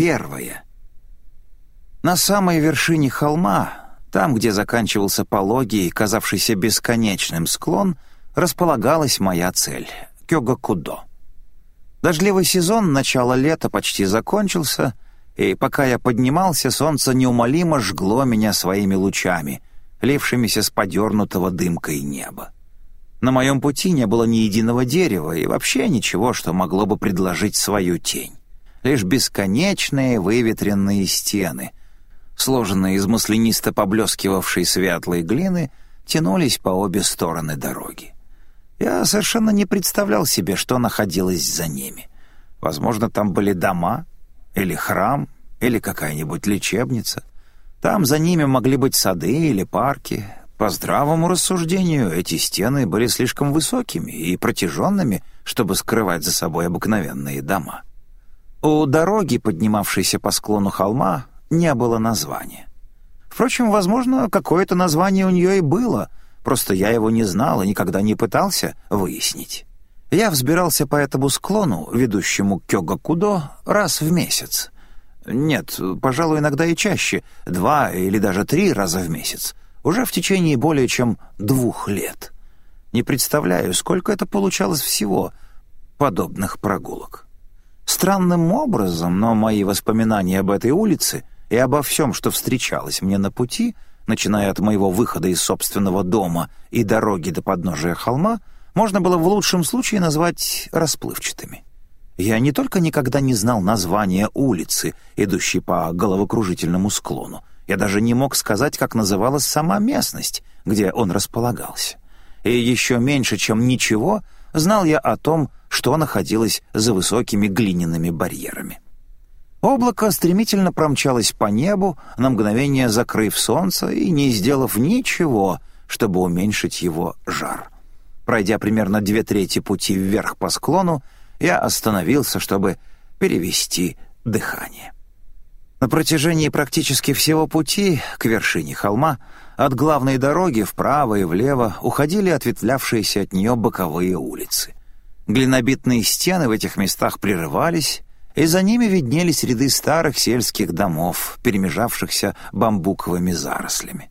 Первое. На самой вершине холма, там, где заканчивался пологий, казавшийся бесконечным склон, располагалась моя цель — Кёгакудо. Дождливый сезон, начало лета почти закончился, и пока я поднимался, солнце неумолимо жгло меня своими лучами, лившимися с подернутого дымкой неба. На моем пути не было ни единого дерева и вообще ничего, что могло бы предложить свою тень. Лишь бесконечные выветренные стены, сложенные из маслянисто поблескивавшей светлой глины, тянулись по обе стороны дороги. Я совершенно не представлял себе, что находилось за ними. Возможно, там были дома, или храм, или какая-нибудь лечебница. Там за ними могли быть сады или парки. По здравому рассуждению, эти стены были слишком высокими и протяженными, чтобы скрывать за собой обыкновенные дома. У дороги, поднимавшейся по склону холма, не было названия. Впрочем, возможно, какое-то название у нее и было — Просто я его не знал и никогда не пытался выяснить. Я взбирался по этому склону, ведущему к Кёгакудо, раз в месяц. Нет, пожалуй, иногда и чаще, два или даже три раза в месяц, уже в течение более чем двух лет. Не представляю, сколько это получалось всего подобных прогулок. Странным образом, но мои воспоминания об этой улице и обо всем, что встречалось мне на пути — начиная от моего выхода из собственного дома и дороги до подножия холма, можно было в лучшем случае назвать расплывчатыми. Я не только никогда не знал названия улицы, идущей по головокружительному склону, я даже не мог сказать, как называлась сама местность, где он располагался. И еще меньше, чем ничего, знал я о том, что находилось за высокими глиняными барьерами. Облако стремительно промчалось по небу, на мгновение закрыв солнце и не сделав ничего, чтобы уменьшить его жар. Пройдя примерно две трети пути вверх по склону, я остановился, чтобы перевести дыхание. На протяжении практически всего пути к вершине холма от главной дороги вправо и влево уходили ответвлявшиеся от нее боковые улицы. Глинобитные стены в этих местах прерывались, и за ними виднелись ряды старых сельских домов, перемежавшихся бамбуковыми зарослями.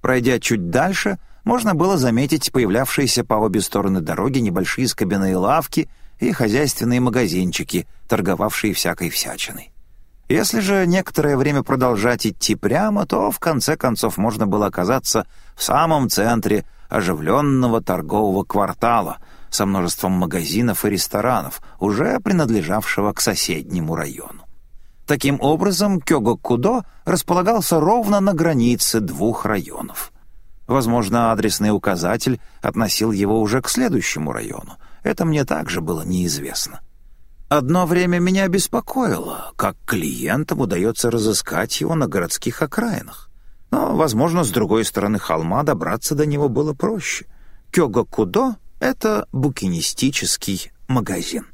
Пройдя чуть дальше, можно было заметить появлявшиеся по обе стороны дороги небольшие скобяные лавки и хозяйственные магазинчики, торговавшие всякой всячиной. Если же некоторое время продолжать идти прямо, то в конце концов можно было оказаться в самом центре оживленного торгового квартала — со множеством магазинов и ресторанов, уже принадлежавшего к соседнему району. Таким образом, Кёгокудо располагался ровно на границе двух районов. Возможно, адресный указатель относил его уже к следующему району. Это мне также было неизвестно. Одно время меня беспокоило, как клиентам удается разыскать его на городских окраинах. Но, возможно, с другой стороны холма добраться до него было проще. Кёгокудо это букинистический магазин.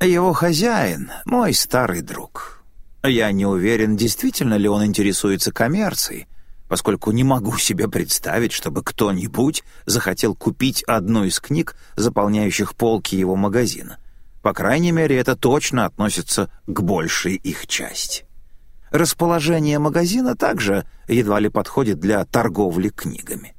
Его хозяин — мой старый друг. Я не уверен, действительно ли он интересуется коммерцией, поскольку не могу себе представить, чтобы кто-нибудь захотел купить одну из книг, заполняющих полки его магазина. По крайней мере, это точно относится к большей их части. Расположение магазина также едва ли подходит для торговли книгами.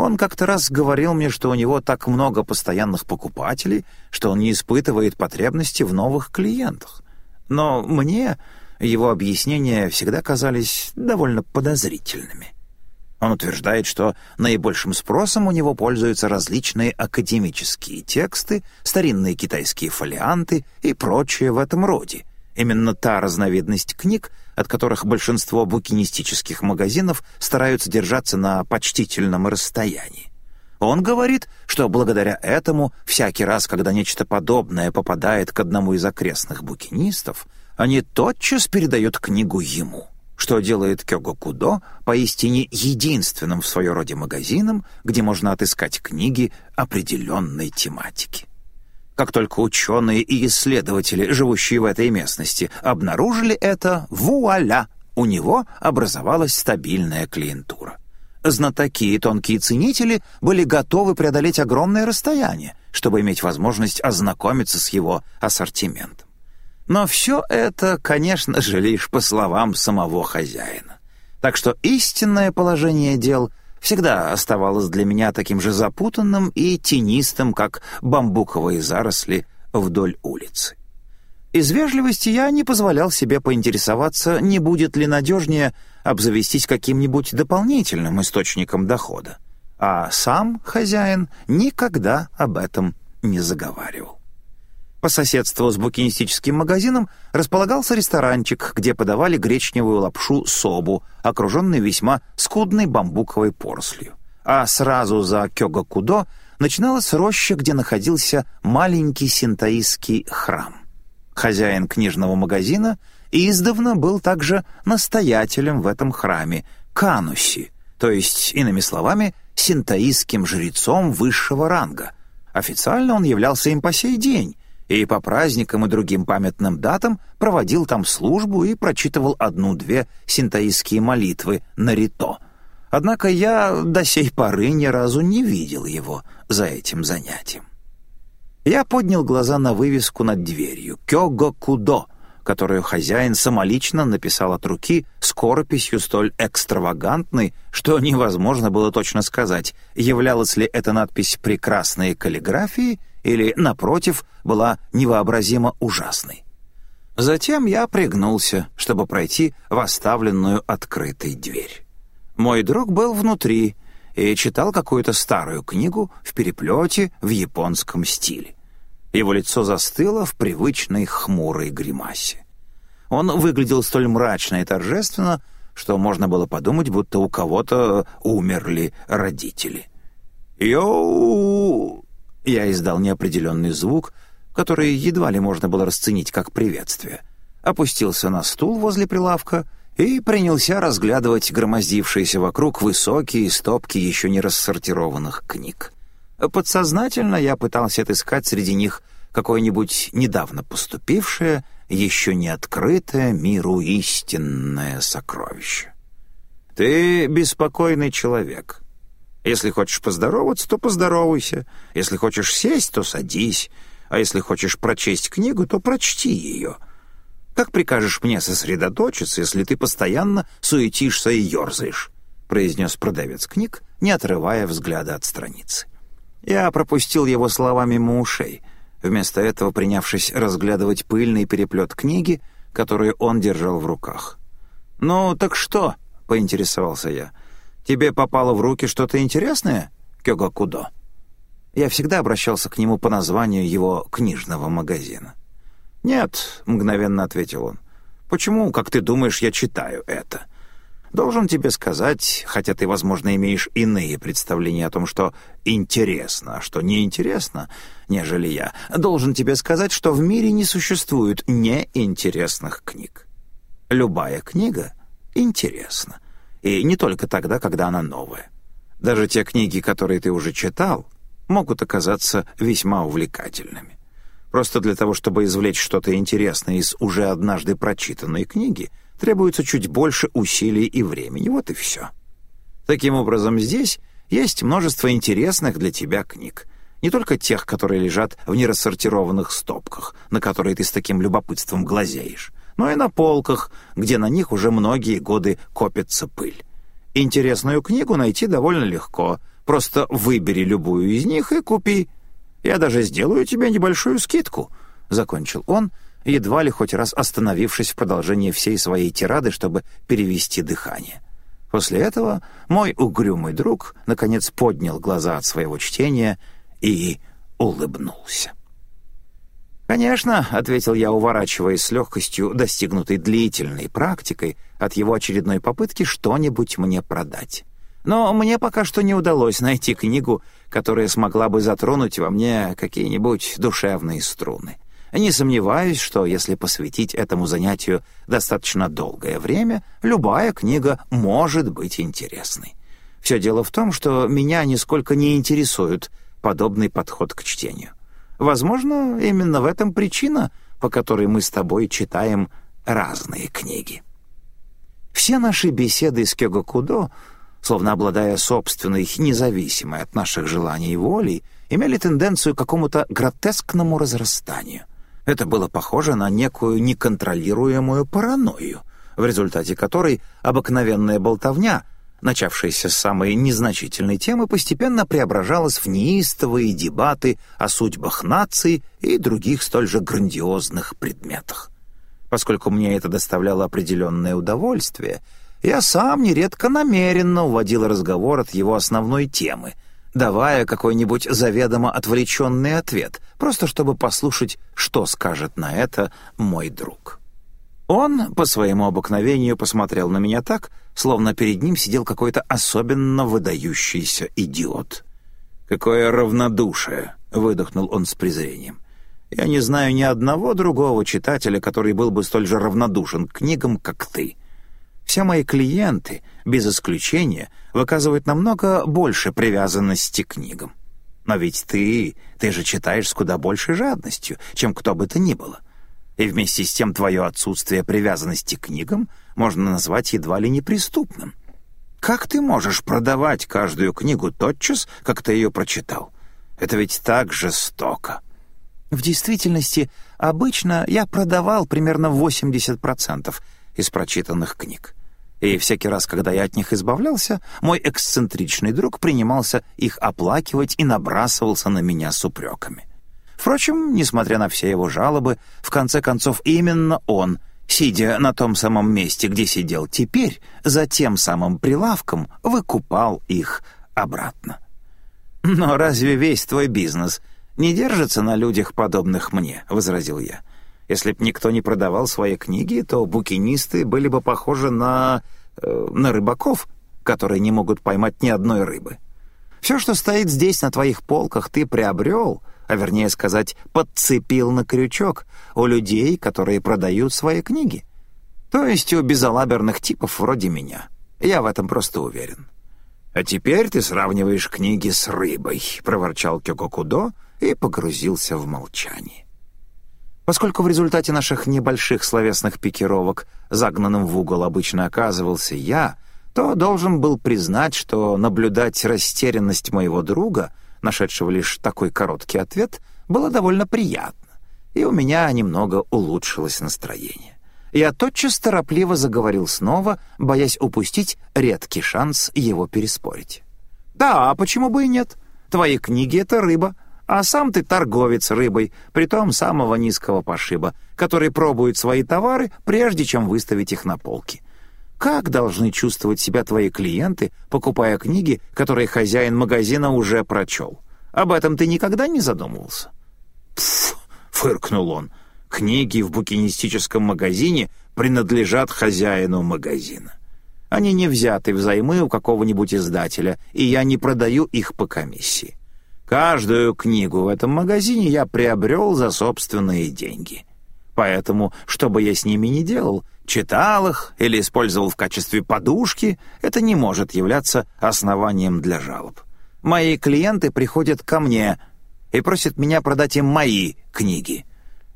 Он как-то раз говорил мне, что у него так много постоянных покупателей, что он не испытывает потребности в новых клиентах. Но мне его объяснения всегда казались довольно подозрительными. Он утверждает, что наибольшим спросом у него пользуются различные академические тексты, старинные китайские фолианты и прочее в этом роде. Именно та разновидность книг, от которых большинство букинистических магазинов стараются держаться на почтительном расстоянии. Он говорит, что благодаря этому всякий раз, когда нечто подобное попадает к одному из окрестных букинистов, они тотчас передают книгу ему, что делает Кёгокудо поистине единственным в своем роде магазином, где можно отыскать книги определенной тематики. Как только ученые и исследователи, живущие в этой местности, обнаружили это, вуаля, у него образовалась стабильная клиентура. Знатоки и тонкие ценители были готовы преодолеть огромное расстояние, чтобы иметь возможность ознакомиться с его ассортиментом. Но все это, конечно же, лишь по словам самого хозяина. Так что истинное положение дел всегда оставалось для меня таким же запутанным и тенистым, как бамбуковые заросли вдоль улицы. Из вежливости я не позволял себе поинтересоваться, не будет ли надежнее обзавестись каким-нибудь дополнительным источником дохода. А сам хозяин никогда об этом не заговаривал. По соседству с букинистическим магазином располагался ресторанчик, где подавали гречневую лапшу собу, окруженный весьма скудной бамбуковой порослью. А сразу за Кёгакудо начиналась роща, где находился маленький синтаистский храм. Хозяин книжного магазина издавна был также настоятелем в этом храме, кануси, то есть, иными словами, синтаистским жрецом высшего ранга. Официально он являлся им по сей день, и по праздникам и другим памятным датам проводил там службу и прочитывал одну-две синтаистские молитвы на рито. Однако я до сей поры ни разу не видел его за этим занятием. Я поднял глаза на вывеску над дверью «Кёго Кудо», которую хозяин самолично написал от руки скорописью столь экстравагантной, что невозможно было точно сказать, являлась ли эта надпись прекрасной каллиграфией или, напротив, была невообразимо ужасной. Затем я пригнулся, чтобы пройти в оставленную открытой дверь. Мой друг был внутри и читал какую-то старую книгу в переплете в японском стиле. Его лицо застыло в привычной хмурой гримасе. Он выглядел столь мрачно и торжественно, что можно было подумать, будто у кого-то умерли родители. «Йоу!» Я издал неопределенный звук, который едва ли можно было расценить как приветствие. Опустился на стул возле прилавка и принялся разглядывать громоздившиеся вокруг высокие стопки еще не рассортированных книг. Подсознательно я пытался отыскать среди них какое-нибудь недавно поступившее, еще не открытое миру истинное сокровище. «Ты беспокойный человек», если хочешь поздороваться, то поздоровайся. Если хочешь сесть, то садись. А если хочешь прочесть книгу, то прочти ее. Как прикажешь мне сосредоточиться, если ты постоянно суетишься и ерзаешь?» — произнес продавец книг, не отрывая взгляда от страницы. Я пропустил его слова мимо ушей, вместо этого принявшись разглядывать пыльный переплет книги, которую он держал в руках. «Ну, так что?» — поинтересовался я. Тебе попало в руки что-то интересное, Кёгакудо?» Я всегда обращался к нему по названию его книжного магазина. «Нет», — мгновенно ответил он. «Почему, как ты думаешь, я читаю это?» Должен тебе сказать, хотя ты, возможно, имеешь иные представления о том, что интересно, а что неинтересно, нежели я, должен тебе сказать, что в мире не существует неинтересных книг. Любая книга интересна. И не только тогда, когда она новая. Даже те книги, которые ты уже читал, могут оказаться весьма увлекательными. Просто для того, чтобы извлечь что-то интересное из уже однажды прочитанной книги, требуется чуть больше усилий и времени. Вот и все. Таким образом, здесь есть множество интересных для тебя книг. Не только тех, которые лежат в нерассортированных стопках, на которые ты с таким любопытством глазеешь, но и на полках, где на них уже многие годы копится пыль. Интересную книгу найти довольно легко. Просто выбери любую из них и купи. Я даже сделаю тебе небольшую скидку», — закончил он, едва ли хоть раз остановившись в продолжении всей своей тирады, чтобы перевести дыхание. После этого мой угрюмый друг наконец поднял глаза от своего чтения и улыбнулся. «Конечно», — ответил я, уворачиваясь с легкостью, достигнутой длительной практикой, от его очередной попытки что-нибудь мне продать. Но мне пока что не удалось найти книгу, которая смогла бы затронуть во мне какие-нибудь душевные струны. Не сомневаюсь, что если посвятить этому занятию достаточно долгое время, любая книга может быть интересной. Все дело в том, что меня нисколько не интересует подобный подход к чтению. Возможно, именно в этом причина, по которой мы с тобой читаем разные книги. Все наши беседы с Кёгакудо, словно обладая собственной, независимой от наших желаний и волей, имели тенденцию к какому-то гротескному разрастанию. Это было похоже на некую неконтролируемую паранойю, в результате которой обыкновенная болтовня, начавшаяся с самой незначительной темы, постепенно преображалась в неистовые дебаты о судьбах наций и других столь же грандиозных предметах. Поскольку мне это доставляло определенное удовольствие, я сам нередко намеренно уводил разговор от его основной темы — давая какой-нибудь заведомо отвлеченный ответ, просто чтобы послушать, что скажет на это мой друг. Он, по своему обыкновению, посмотрел на меня так, словно перед ним сидел какой-то особенно выдающийся идиот. «Какое равнодушие!» — выдохнул он с презрением. «Я не знаю ни одного другого читателя, который был бы столь же равнодушен к книгам, как ты. Все мои клиенты, без исключения, выказывают намного больше привязанности к книгам. Но ведь ты, ты же читаешь с куда большей жадностью, чем кто бы то ни было. И вместе с тем твое отсутствие привязанности к книгам можно назвать едва ли неприступным. Как ты можешь продавать каждую книгу тотчас, как ты ее прочитал? Это ведь так жестоко. В действительности, обычно я продавал примерно 80% из прочитанных книг и всякий раз, когда я от них избавлялся, мой эксцентричный друг принимался их оплакивать и набрасывался на меня с упреками. Впрочем, несмотря на все его жалобы, в конце концов именно он, сидя на том самом месте, где сидел теперь, за тем самым прилавком, выкупал их обратно. «Но разве весь твой бизнес не держится на людях, подобных мне?» — возразил я. Если б никто не продавал свои книги, то букинисты были бы похожи на... Э, на рыбаков, которые не могут поймать ни одной рыбы. Все, что стоит здесь на твоих полках, ты приобрел, а вернее сказать, подцепил на крючок у людей, которые продают свои книги. То есть у безалаберных типов вроде меня. Я в этом просто уверен. «А теперь ты сравниваешь книги с рыбой», — проворчал Кёкокудо и погрузился в молчание. Поскольку в результате наших небольших словесных пикировок загнанным в угол обычно оказывался я, то должен был признать, что наблюдать растерянность моего друга, нашедшего лишь такой короткий ответ, было довольно приятно, и у меня немного улучшилось настроение. Я тотчас торопливо заговорил снова, боясь упустить редкий шанс его переспорить. «Да, а почему бы и нет? Твои книги — это рыба, а сам ты торговец рыбой, притом самого низкого пошиба, который пробует свои товары, прежде чем выставить их на полки. Как должны чувствовать себя твои клиенты, покупая книги, которые хозяин магазина уже прочел? Об этом ты никогда не задумывался?» «Пф!» — фыркнул он. «Книги в букинистическом магазине принадлежат хозяину магазина. Они не взяты взаймы у какого-нибудь издателя, и я не продаю их по комиссии. Каждую книгу в этом магазине я приобрел за собственные деньги. Поэтому, что бы я с ними ни делал, читал их или использовал в качестве подушки, это не может являться основанием для жалоб. Мои клиенты приходят ко мне и просят меня продать им мои книги.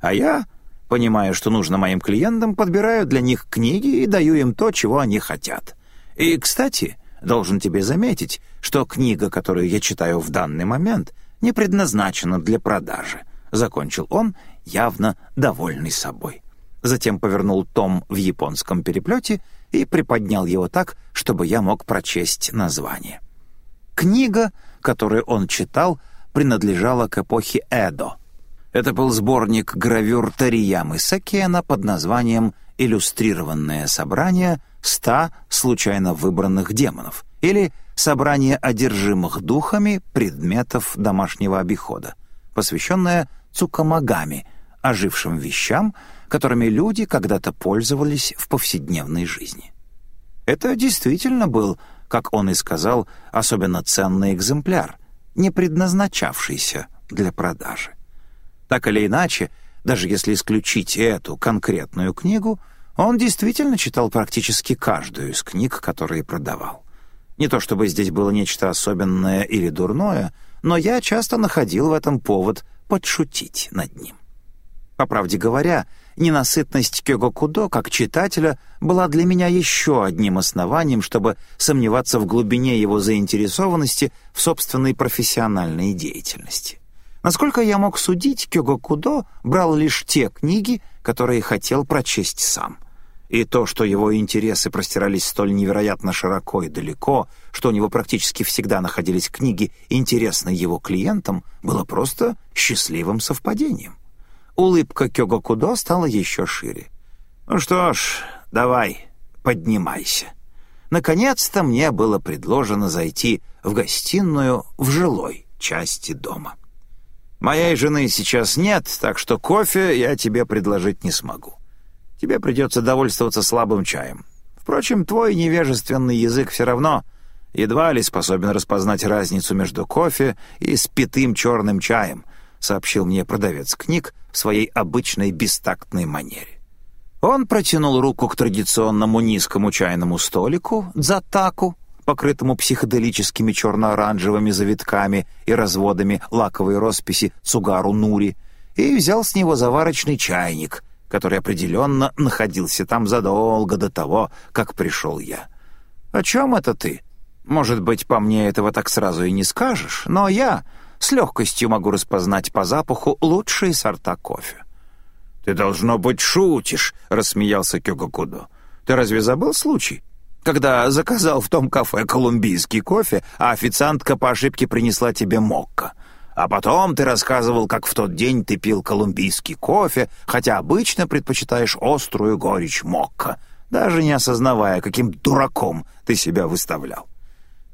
А я, понимая, что нужно моим клиентам, подбираю для них книги и даю им то, чего они хотят. И, кстати, Должен тебе заметить, что книга, которую я читаю в данный момент, не предназначена для продажи», — закончил он, явно довольный собой. Затем повернул том в японском переплете и приподнял его так, чтобы я мог прочесть название. Книга, которую он читал, принадлежала к эпохе Эдо. Это был сборник гравюр Тариямы Сакена под названием «Иллюстрированное собрание ста случайно выбранных демонов» или «Собрание одержимых духами предметов домашнего обихода», посвященное Цукамагами, ожившим вещам, которыми люди когда-то пользовались в повседневной жизни. Это действительно был, как он и сказал, особенно ценный экземпляр, не предназначавшийся для продажи. Так или иначе, даже если исключить эту конкретную книгу — он действительно читал практически каждую из книг, которые продавал. Не то чтобы здесь было нечто особенное или дурное, но я часто находил в этом повод подшутить над ним. По правде говоря, ненасытность Кёго Кудо как читателя была для меня еще одним основанием, чтобы сомневаться в глубине его заинтересованности в собственной профессиональной деятельности. Насколько я мог судить, Кёго Кудо брал лишь те книги, которые хотел прочесть сам. И то, что его интересы простирались столь невероятно широко и далеко, что у него практически всегда находились книги, интересные его клиентам, было просто счастливым совпадением. Улыбка Кёго Кудо стала еще шире. «Ну что ж, давай, поднимайся». Наконец-то мне было предложено зайти в гостиную в жилой части дома. Моей жены сейчас нет, так что кофе я тебе предложить не смогу. Тебе придется довольствоваться слабым чаем. Впрочем, твой невежественный язык все равно едва ли способен распознать разницу между кофе и спитым черным чаем, сообщил мне продавец книг в своей обычной бестактной манере. Он протянул руку к традиционному низкому чайному столику, дзатаку, покрытому психоделическими черно-оранжевыми завитками и разводами лаковой росписи Цугару Нури, и взял с него заварочный чайник, который определенно находился там задолго до того, как пришел я. «О чем это ты? Может быть, по мне этого так сразу и не скажешь, но я с легкостью могу распознать по запаху лучшие сорта кофе». «Ты, должно быть, шутишь», — рассмеялся Кёгакудо. «Ты разве забыл случай?» когда заказал в том кафе колумбийский кофе, а официантка по ошибке принесла тебе мокко. А потом ты рассказывал, как в тот день ты пил колумбийский кофе, хотя обычно предпочитаешь острую горечь мокко, даже не осознавая, каким дураком ты себя выставлял.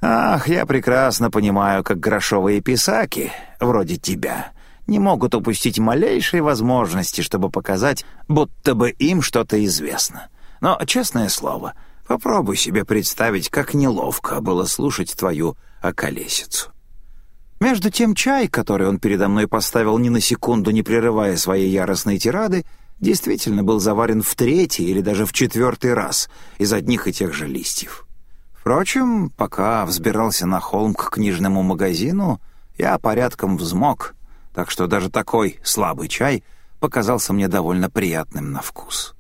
Ах, я прекрасно понимаю, как грошовые писаки, вроде тебя, не могут упустить малейшей возможности, чтобы показать, будто бы им что-то известно. Но, честное слово, — Попробуй себе представить, как неловко было слушать твою околесицу. Между тем чай, который он передо мной поставил ни на секунду, не прерывая своей яростной тирады, действительно был заварен в третий или даже в четвертый раз из одних и тех же листьев. Впрочем, пока взбирался на холм к книжному магазину, я порядком взмок, так что даже такой слабый чай показался мне довольно приятным на вкус.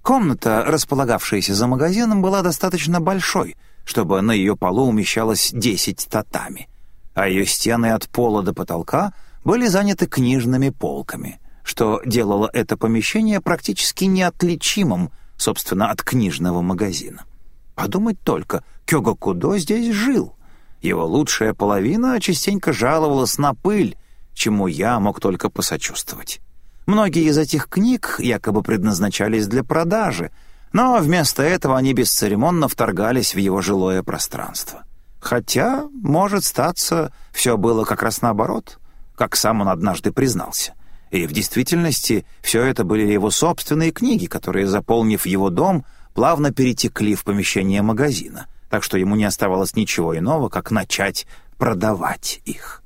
Комната, располагавшаяся за магазином, была достаточно большой, чтобы на ее полу умещалось 10 татами, а ее стены от пола до потолка были заняты книжными полками, что делало это помещение практически неотличимым, собственно, от книжного магазина. Подумать только, Кёга Кудо здесь жил. Его лучшая половина частенько жаловалась на пыль, чему я мог только посочувствовать. Многие из этих книг якобы предназначались для продажи, но вместо этого они бесцеремонно вторгались в его жилое пространство. Хотя, может статься, все было как раз наоборот, как сам он однажды признался. И в действительности все это были его собственные книги, которые, заполнив его дом, плавно перетекли в помещение магазина, так что ему не оставалось ничего иного, как начать продавать их.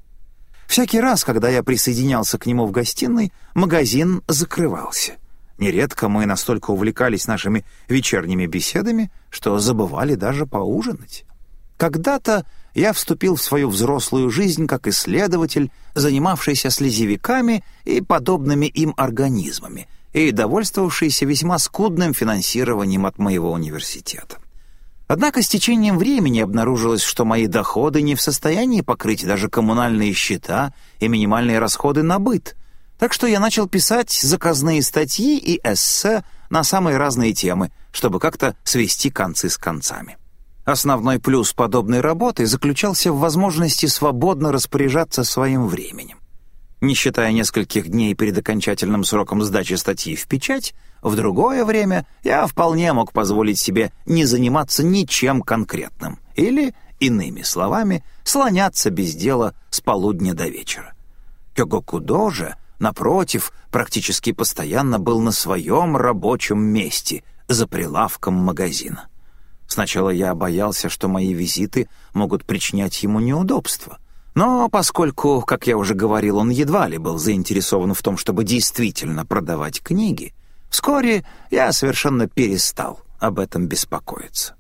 Всякий раз, когда я присоединялся к нему в гостиной, магазин закрывался. Нередко мы настолько увлекались нашими вечерними беседами, что забывали даже поужинать. Когда-то я вступил в свою взрослую жизнь как исследователь, занимавшийся слезевиками и подобными им организмами, и довольствовавшийся весьма скудным финансированием от моего университета. Однако с течением времени обнаружилось, что мои доходы не в состоянии покрыть даже коммунальные счета и минимальные расходы на быт. Так что я начал писать заказные статьи и эссе на самые разные темы, чтобы как-то свести концы с концами. Основной плюс подобной работы заключался в возможности свободно распоряжаться своим временем. Не считая нескольких дней перед окончательным сроком сдачи статьи в печать, в другое время я вполне мог позволить себе не заниматься ничем конкретным или, иными словами, слоняться без дела с полудня до вечера. Кёгокудо же, напротив, практически постоянно был на своем рабочем месте за прилавком магазина. Сначала я боялся, что мои визиты могут причинять ему неудобства — но поскольку, как я уже говорил, он едва ли был заинтересован в том, чтобы действительно продавать книги, вскоре я совершенно перестал об этом беспокоиться.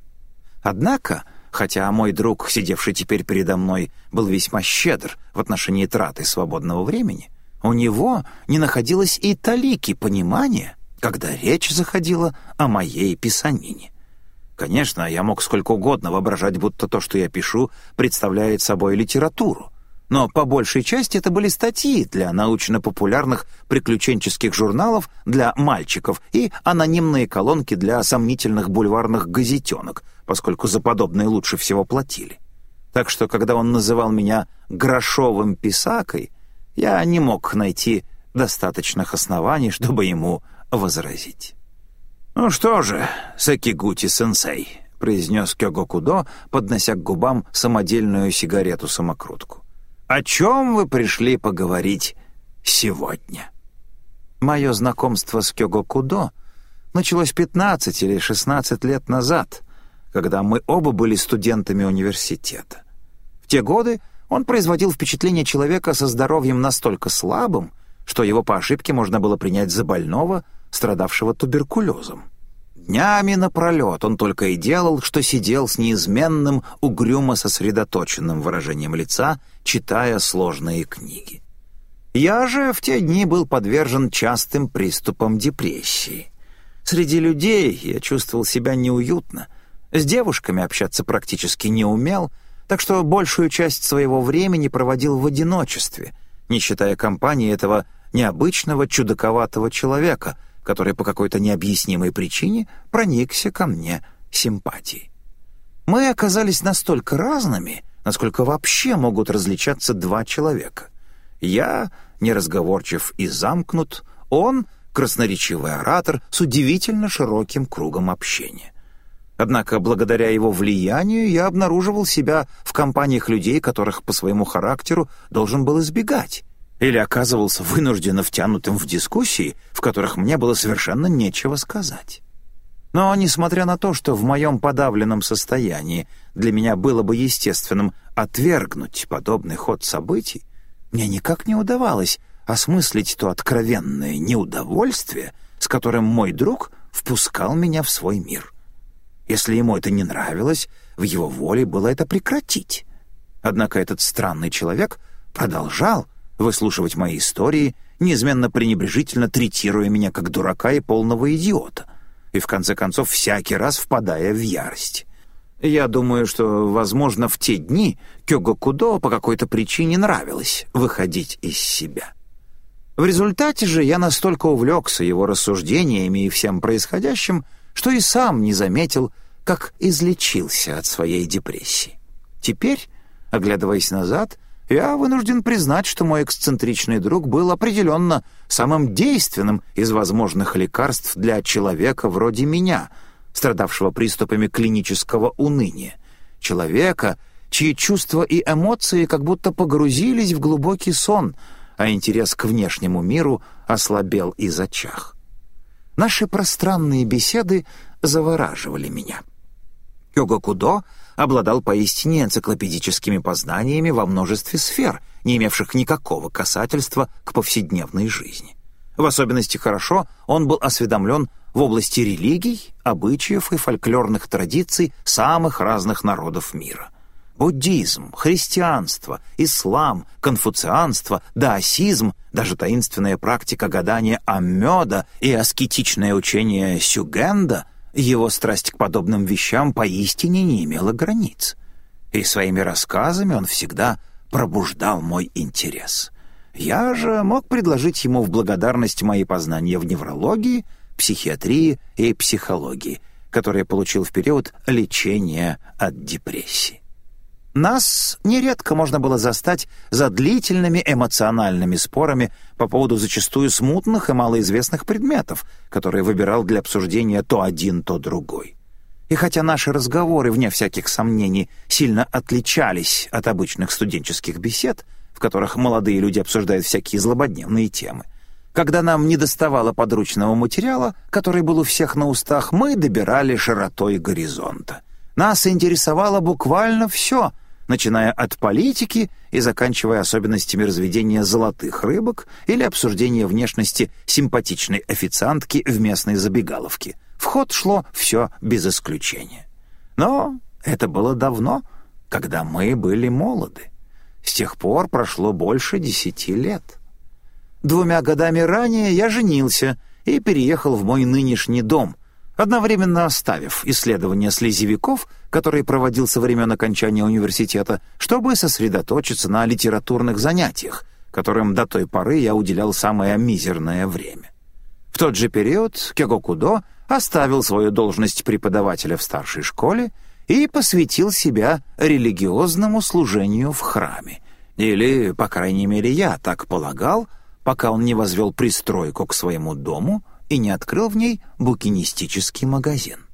Однако, хотя мой друг, сидевший теперь передо мной, был весьма щедр в отношении траты свободного времени, у него не находилось и талики понимания, когда речь заходила о моей писанине. Конечно, я мог сколько угодно воображать, будто то, что я пишу, представляет собой литературу. но по большей части это были статьи для научно-популярных приключенческих журналов для мальчиков и анонимные колонки для сомнительных бульварных газетенок, поскольку за подобное лучше всего платили. Так что, когда он называл меня «грошовым писакой», я не мог найти достаточных оснований, чтобы ему возразить. «Ну что же, Сакигути-сенсей», — произнес Кёго Кудо, поднося к губам самодельную сигарету-самокрутку. «О чем вы пришли поговорить сегодня?» Мое знакомство с Кёго Кудо началось 15 или 16 лет назад, когда мы оба были студентами университета. В те годы он производил впечатление человека со здоровьем настолько слабым, что его по ошибке можно было принять за больного, страдавшего туберкулезом. Днями напролет он только и делал, что сидел с неизменным, угрюмо сосредоточенным выражением лица, читая сложные книги. Я же в те дни был подвержен частым приступам депрессии. Среди людей я чувствовал себя неуютно, с девушками общаться практически не умел, так что большую часть своего времени проводил в одиночестве, не считая компании этого необычного чудаковатого человека, который по какой-то необъяснимой причине проникся ко мне симпатией. Мы оказались настолько разными, насколько вообще могут различаться два человека. Я неразговорчив и замкнут, он — красноречивый оратор с удивительно широким кругом общения. Однако благодаря его влиянию я обнаруживал себя в компаниях людей, которых по своему характеру должен был избегать, или оказывался вынужденно втянутым в дискуссии, в которых мне было совершенно нечего сказать. Но, несмотря на то, что в моем подавленном состоянии для меня было бы естественным отвергнуть подобный ход событий, мне никак не удавалось осмыслить то откровенное неудовольствие, с которым мой друг впускал меня в свой мир. Если ему это не нравилось, в его воле было это прекратить. Однако этот странный человек продолжал выслушивать мои истории, неизменно пренебрежительно третируя меня как дурака и полного идиота, и в конце концов всякий раз впадая в ярость. Я думаю, что, возможно, в те дни Кёго Кудо по какой-то причине нравилось выходить из себя. В результате же я настолько увлекся его рассуждениями и всем происходящим, что и сам не заметил, как излечился от своей депрессии. Теперь, оглядываясь назад, я вынужден признать, что мой эксцентричный друг был определенно самым действенным из возможных лекарств для человека вроде меня, страдавшего приступами клинического уныния. Человека, чьи чувства и эмоции как будто погрузились в глубокий сон, а интерес к внешнему миру ослабел и зачах. Наши пространные беседы завораживали меня. Кёга Кудо обладал поистине энциклопедическими познаниями во множестве сфер, не имевших никакого касательства к повседневной жизни. В особенности хорошо он был осведомлен в области религий, обычаев и фольклорных традиций самых разных народов мира. Буддизм, христианство, ислам, конфуцианство, даосизм, даже таинственная практика гадания Аммёда и аскетичное учение Сюгенда — его страсть к подобным вещам поистине не имела границ. И своими рассказами он всегда пробуждал мой интерес. Я же мог предложить ему в благодарность мои познания в неврологии, психиатрии и психологии, которые получил в период лечения от депрессии. Нас нередко можно было застать за длительными эмоциональными спорами по поводу зачастую смутных и малоизвестных предметов, которые выбирал для обсуждения то один, то другой. И хотя наши разговоры, вне всяких сомнений, сильно отличались от обычных студенческих бесед, в которых молодые люди обсуждают всякие злободневные темы, когда нам не доставало подручного материала, который был у всех на устах, мы добирали широтой горизонта. Нас интересовало буквально все — начиная от политики и заканчивая особенностями разведения золотых рыбок или обсуждения внешности симпатичной официантки в местной забегаловке. В ход шло все без исключения. Но это было давно, когда мы были молоды. С тех пор прошло больше десяти лет. Двумя годами ранее я женился и переехал в мой нынешний дом, одновременно оставив исследования слезевиков, которые проводил со времен окончания университета, чтобы сосредоточиться на литературных занятиях, которым до той поры я уделял самое мизерное время. В тот же период Кёгокудо оставил свою должность преподавателя в старшей школе и посвятил себя религиозному служению в храме. Или, по крайней мере, я так полагал, пока он не возвел пристройку к своему дому и не открыл в ней букинистический магазин.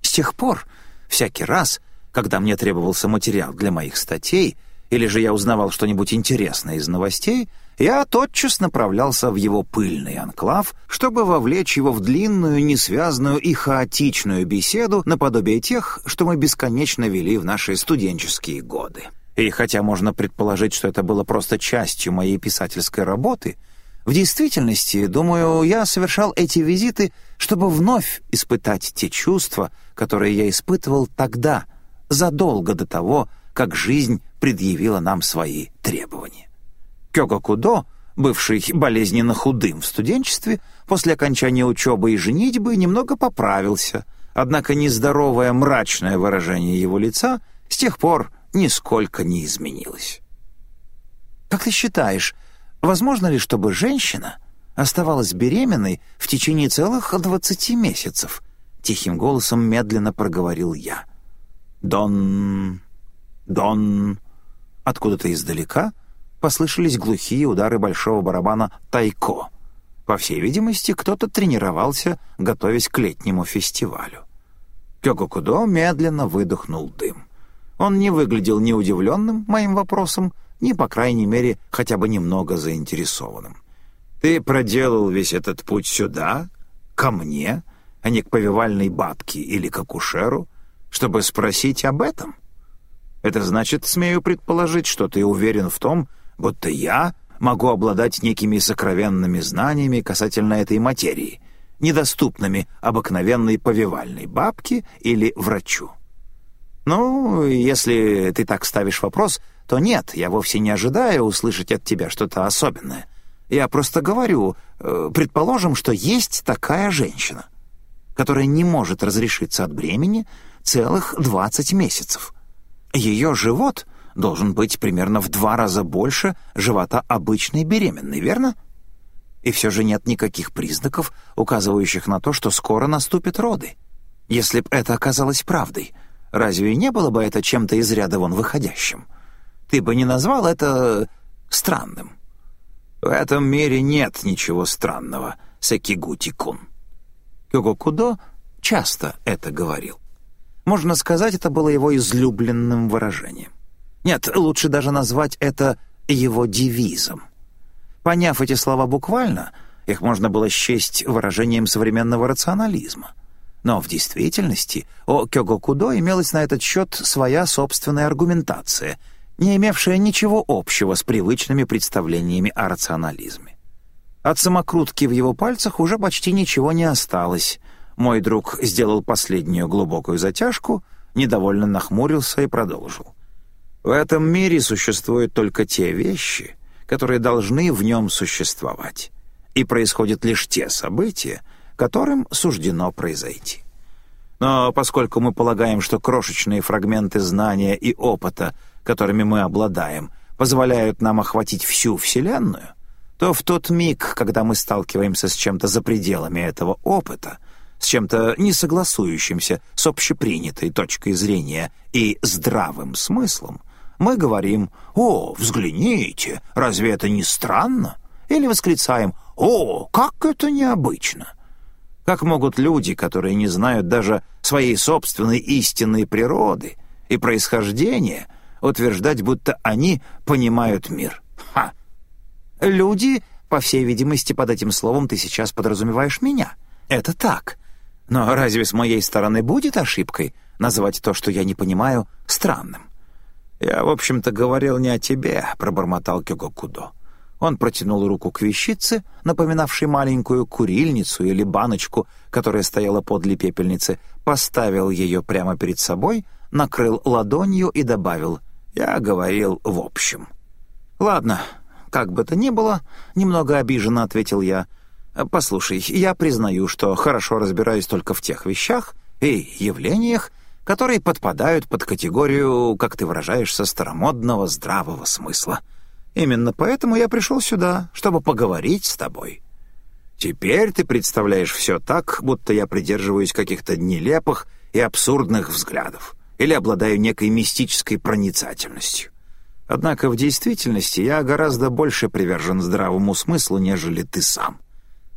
С тех пор, всякий раз, когда мне требовался материал для моих статей, или же я узнавал что-нибудь интересное из новостей, я тотчас направлялся в его пыльный анклав, чтобы вовлечь его в длинную, несвязную и хаотичную беседу наподобие тех, что мы бесконечно вели в наши студенческие годы. И хотя можно предположить, что это было просто частью моей писательской работы, в действительности, думаю, я совершал эти визиты, чтобы вновь испытать те чувства, которые я испытывал тогда, задолго до того, как жизнь предъявила нам свои требования. Кёга Кудо, бывший болезненно худым в студенчестве, после окончания учебы и женитьбы немного поправился, однако нездоровое мрачное выражение его лица с тех пор нисколько не изменилось. «Как ты считаешь, возможно ли, чтобы женщина оставалась беременной в течение целых двадцати месяцев?» Тихим голосом медленно проговорил я. «Дон... Дон...» Откуда-то издалека послышались глухие удары большого барабана «Тайко». По всей видимости, кто-то тренировался, готовясь к летнему фестивалю. Кёкокудо медленно выдохнул дым. Он не выглядел ни удивленным моим вопросом, ни, по крайней мере, хотя бы немного заинтересованным. «Ты проделал весь этот путь сюда, ко мне, а не к повивальной бабке или к акушеру, чтобы спросить об этом? Это значит, смею предположить, что ты уверен в том, будто я могу обладать некими сокровенными знаниями касательно этой материи, недоступными обыкновенной повивальной бабке или врачу. «Ну, если ты так ставишь вопрос, то нет, я вовсе не ожидаю услышать от тебя что-то особенное. Я просто говорю, э, предположим, что есть такая женщина, которая не может разрешиться от бремени целых 20 месяцев. Ее живот должен быть примерно в два раза больше живота обычной беременной, верно? И все же нет никаких признаков, указывающих на то, что скоро наступят роды. Если б это оказалось правдой — Разве не было бы это чем-то из ряда вон выходящим? Ты бы не назвал это странным. В этом мире нет ничего странного, Сакигути-кун. Кёгокудо часто это говорил. Можно сказать, это было его излюбленным выражением. Нет, лучше даже назвать это его девизом. Поняв эти слова буквально, их можно было счесть выражением современного рационализма — но в действительности у Кёгокудо имелась на этот счет своя собственная аргументация, не имевшая ничего общего с привычными представлениями о рационализме. От самокрутки в его пальцах уже почти ничего не осталось. Мой друг сделал последнюю глубокую затяжку, недовольно нахмурился и продолжил. «В этом мире существуют только те вещи, которые должны в нем существовать, и происходят лишь те события, которым суждено произойти. Но поскольку мы полагаем, что крошечные фрагменты знания и опыта, которыми мы обладаем, позволяют нам охватить всю Вселенную, то в тот миг, когда мы сталкиваемся с чем-то за пределами этого опыта, с чем-то не согласующимся с общепринятой точкой зрения и здравым смыслом, мы говорим «О, взгляните, разве это не странно?» или восклицаем «О, как это необычно!» Как могут люди, которые не знают даже своей собственной истинной природы и происхождения, утверждать, будто они понимают мир? Ха! Люди, по всей видимости, под этим словом ты сейчас подразумеваешь меня. Это так. Но разве с моей стороны будет ошибкой назвать то, что я не понимаю, странным? «Я, в общем-то, говорил не о тебе», — пробормотал Кюгокудо. Он протянул руку к вещице, напоминавшей маленькую курильницу или баночку, которая стояла подле пепельницы, поставил ее прямо перед собой, накрыл ладонью и добавил «Я говорил в общем». «Ладно, как бы то ни было», — немного обиженно ответил я, Послушай, я признаю, что хорошо разбираюсь только в тех вещах и явлениях, которые подпадают под категорию, как ты выражаешься, старомодного здравого смысла. Именно поэтому я пришел сюда, чтобы поговорить с тобой. Теперь ты представляешь все так, будто я придерживаюсь каких-то нелепых и абсурдных взглядов или обладаю некой мистической проницательностью. Однако в действительности я гораздо больше привержен здравому смыслу, нежели ты сам.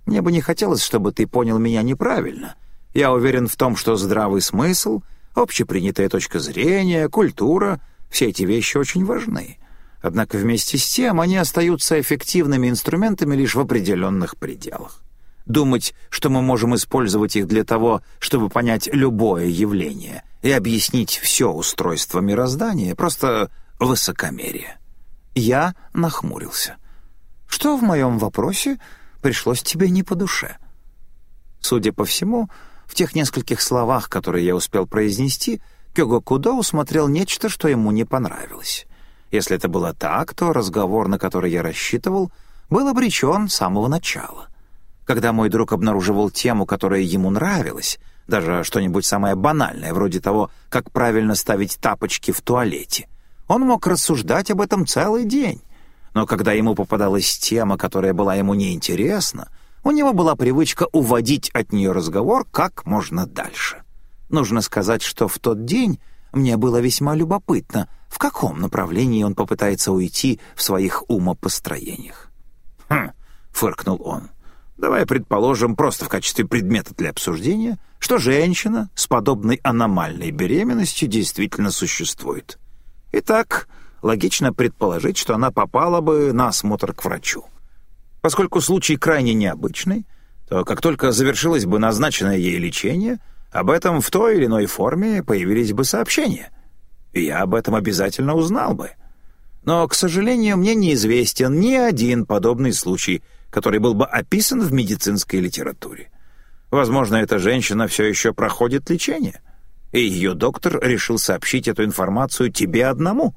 Мне бы не хотелось, чтобы ты понял меня неправильно. Я уверен в том, что здравый смысл, общепринятая точка зрения, культура — все эти вещи очень важны. Однако вместе с тем они остаются эффективными инструментами лишь в определенных пределах. Думать, что мы можем использовать их для того, чтобы понять любое явление и объяснить все устройство мироздания, просто высокомерие. Я нахмурился. Что в моем вопросе пришлось тебе не по душе? Судя по всему, в тех нескольких словах, которые я успел произнести, Кёго Кудо усмотрел нечто, что ему не понравилось. Если это было так, то разговор, на который я рассчитывал, был обречен с самого начала. Когда мой друг обнаруживал тему, которая ему нравилась, даже что-нибудь самое банальное, вроде того, как правильно ставить тапочки в туалете, он мог рассуждать об этом целый день. Но когда ему попадалась тема, которая была ему неинтересна, у него была привычка уводить от нее разговор как можно дальше. Нужно сказать, что в тот день мне было весьма любопытно, в каком направлении он попытается уйти в своих умопостроениях. «Хм», — фыркнул он, Давай предположим, просто в качестве предмета для обсуждения, что женщина с подобной аномальной беременностью действительно существует. Итак, логично предположить, что она попала бы на осмотр к врачу. Поскольку случай крайне необычный, то как только завершилось бы назначенное ей лечение, об этом в той или иной форме появились бы сообщения. И я об этом обязательно узнал бы. Но, к сожалению, мне неизвестен ни один подобный случай — который был бы описан в медицинской литературе. Возможно, эта женщина все еще проходит лечение, и ее доктор решил сообщить эту информацию тебе одному.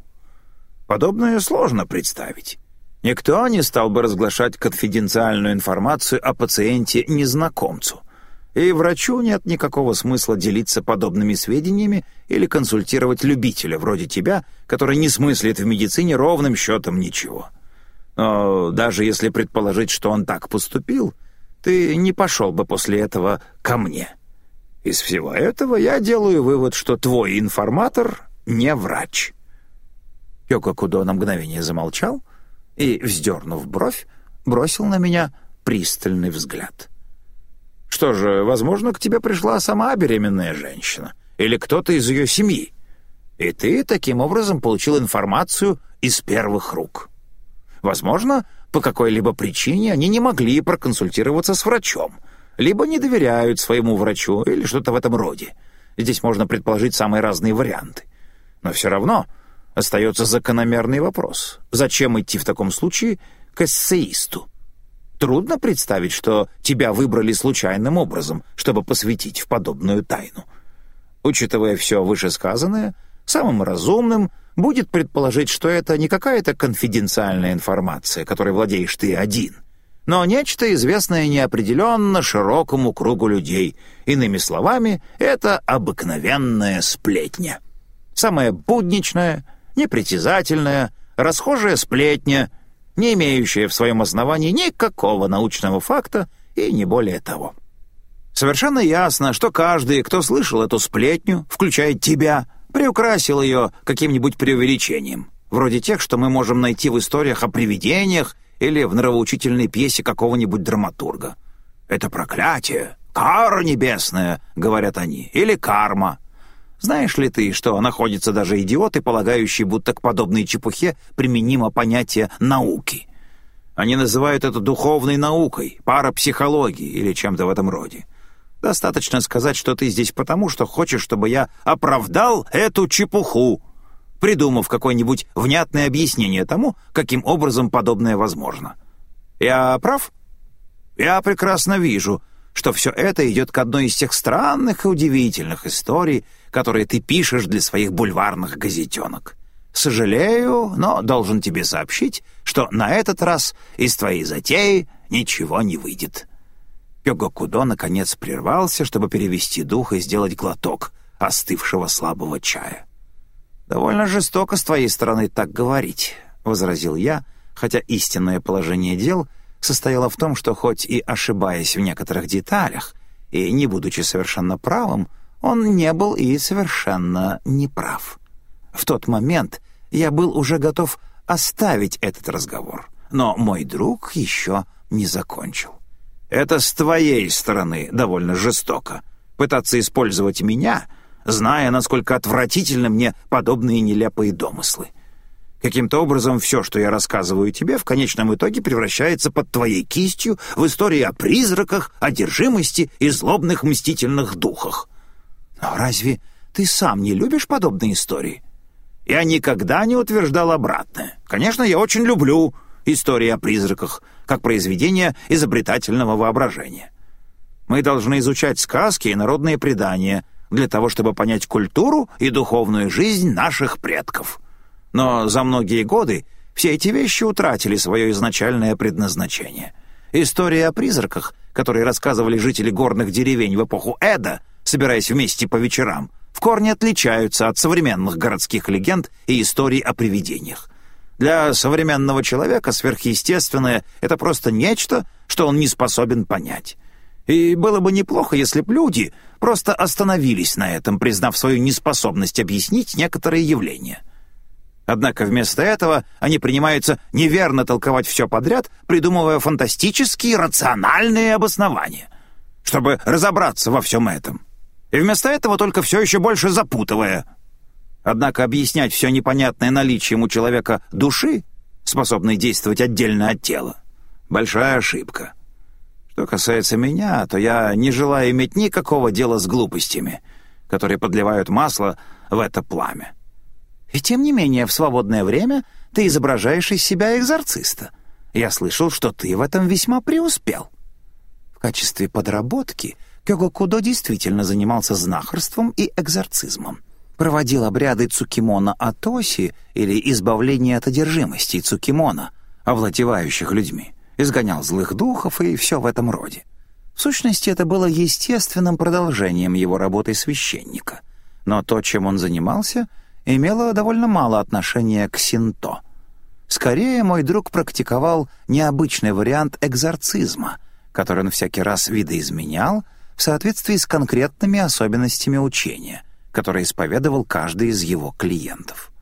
Подобное сложно представить. Никто не стал бы разглашать конфиденциальную информацию о пациенте незнакомцу. И врачу нет никакого смысла делиться подобными сведениями или консультировать любителя вроде тебя, который не смыслит в медицине ровным счетом ничего. Но даже если предположить, что он так поступил, ты не пошел бы после этого ко мне. Из всего этого я делаю вывод, что твой информатор не врач». Йоко Кудо на мгновение замолчал и, вздернув бровь, бросил на меня пристальный взгляд. «Что же, возможно, к тебе пришла сама беременная женщина или кто-то из ее семьи, и ты таким образом получил информацию из первых рук». Возможно, по какой-либо причине они не могли проконсультироваться с врачом, либо не доверяют своему врачу или что-то в этом роде. Здесь можно предположить самые разные варианты. Но все равно остается закономерный вопрос. Зачем идти в таком случае к эссеисту? Трудно представить, что тебя выбрали случайным образом, чтобы посвятить в подобную тайну. Учитывая все вышесказанное, самым разумным — будет предположить, что это не какая-то конфиденциальная информация, которой владеешь ты один, но нечто известное неопределенно широкому кругу людей. Иными словами, это обыкновенная сплетня. Самая будничная, непритязательная, расхожая сплетня, не имеющая в своем основании никакого научного факта и не более того. Совершенно ясно, что каждый, кто слышал эту сплетню, включая тебя — приукрасил ее каким-нибудь преувеличением, вроде тех, что мы можем найти в историях о привидениях или в нравоучительной пьесе какого-нибудь драматурга. «Это проклятие, кара небесная», — говорят они, — «или карма». Знаешь ли ты, что находятся даже идиоты, полагающие, будто к подобной чепухе применимо понятие «науки»? Они называют это духовной наукой, парапсихологией или чем-то в этом роде. Достаточно сказать, что ты здесь потому, что хочешь, чтобы я оправдал эту чепуху, придумав какое-нибудь внятное объяснение тому, каким образом подобное возможно. Я прав? Я прекрасно вижу, что все это идет к одной из тех странных и удивительных историй, которые ты пишешь для своих бульварных газетенок. Сожалею, но должен тебе сообщить, что на этот раз из твоей затеи ничего не выйдет. Кёгокудо наконец прервался, чтобы перевести дух и сделать глоток остывшего слабого чая. «Довольно жестоко с твоей стороны так говорить», — возразил я, хотя истинное положение дел состояло в том, что хоть и ошибаясь в некоторых деталях, и не будучи совершенно правым, он не был и совершенно неправ. В тот момент я был уже готов оставить этот разговор, но мой друг еще не закончил. «Это с твоей стороны довольно жестоко. Пытаться использовать меня, зная, насколько отвратительны мне подобные нелепые домыслы. Каким-то образом все, что я рассказываю тебе, в конечном итоге превращается под твоей кистью в истории о призраках, одержимости и злобных мстительных духах. Но разве ты сам не любишь подобные истории? Я никогда не утверждал обратное. Конечно, я очень люблю истории о призраках, как произведение изобретательного воображения. Мы должны изучать сказки и народные предания для того, чтобы понять культуру и духовную жизнь наших предков. Но за многие годы все эти вещи утратили свое изначальное предназначение. Истории о призраках, которые рассказывали жители горных деревень в эпоху Эда, собираясь вместе по вечерам, в корне отличаются от современных городских легенд и историй о привидениях. Для современного человека сверхъестественное — это просто нечто, что он не способен понять. И было бы неплохо, если б люди просто остановились на этом, признав свою неспособность объяснить некоторые явления. Однако вместо этого они принимаются неверно толковать все подряд, придумывая фантастические рациональные обоснования, чтобы разобраться во всем этом. И вместо этого только все еще больше запутывая — Однако объяснять все непонятное наличием у человека души, способной действовать отдельно от тела, большая ошибка. Что касается меня, то я не желаю иметь никакого дела с глупостями, которые подливают масло в это пламя. И тем не менее, в свободное время ты изображаешь из себя экзорциста. Я слышал, что ты в этом весьма преуспел. В качестве подработки Кёго Кудо действительно занимался знахарством и экзорцизмом проводил обряды Цукимона Атоси или избавление от одержимости Цукимона, овладевающих людьми, изгонял злых духов и все в этом роде. В сущности, это было естественным продолжением его работы священника. Но то, чем он занимался, имело довольно мало отношения к синто. Скорее, мой друг практиковал необычный вариант экзорцизма, который он всякий раз видоизменял в соответствии с конкретными особенностями учения, который исповедовал каждый из его клиентов.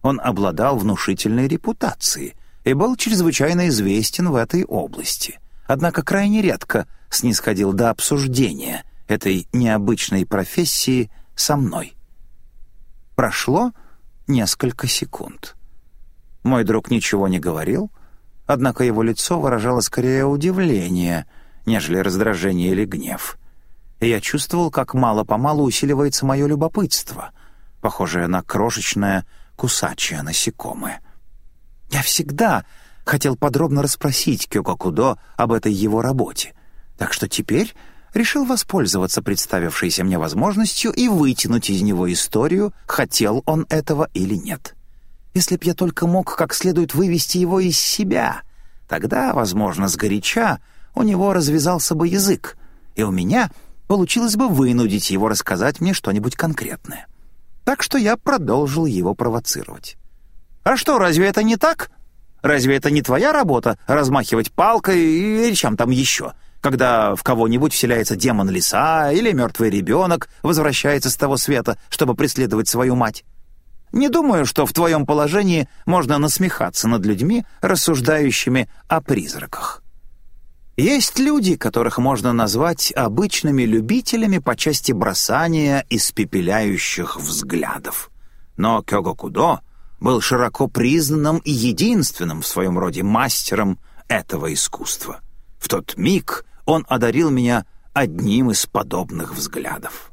Он обладал внушительной репутацией и был чрезвычайно известен в этой области, однако крайне редко снисходил до обсуждения этой необычной профессии со мной. Прошло несколько секунд. Мой друг ничего не говорил, однако его лицо выражало скорее удивление, нежели раздражение или гнев — я чувствовал, как мало-помалу усиливается мое любопытство, похожее на крошечное кусачее насекомое. Я всегда хотел подробно расспросить Кёкокудо об этой его работе, так что теперь решил воспользоваться представившейся мне возможностью и вытянуть из него историю, хотел он этого или нет. Если б я только мог как следует вывести его из себя, тогда, возможно, сгоряча у него развязался бы язык, и у меня — получилось бы вынудить его рассказать мне что-нибудь конкретное. Так что я продолжил его провоцировать. «А что, разве это не так? Разве это не твоя работа — размахивать палкой или чем там еще, когда в кого-нибудь вселяется демон лиса или мертвый ребенок возвращается с того света, чтобы преследовать свою мать? Не думаю, что в твоем положении можно насмехаться над людьми, рассуждающими о призраках». Есть люди, которых можно назвать обычными любителями по части бросания испепеляющих взглядов. Но Кёгокудо был широко признанным и единственным в своем роде мастером этого искусства. В тот миг он одарил меня одним из подобных взглядов.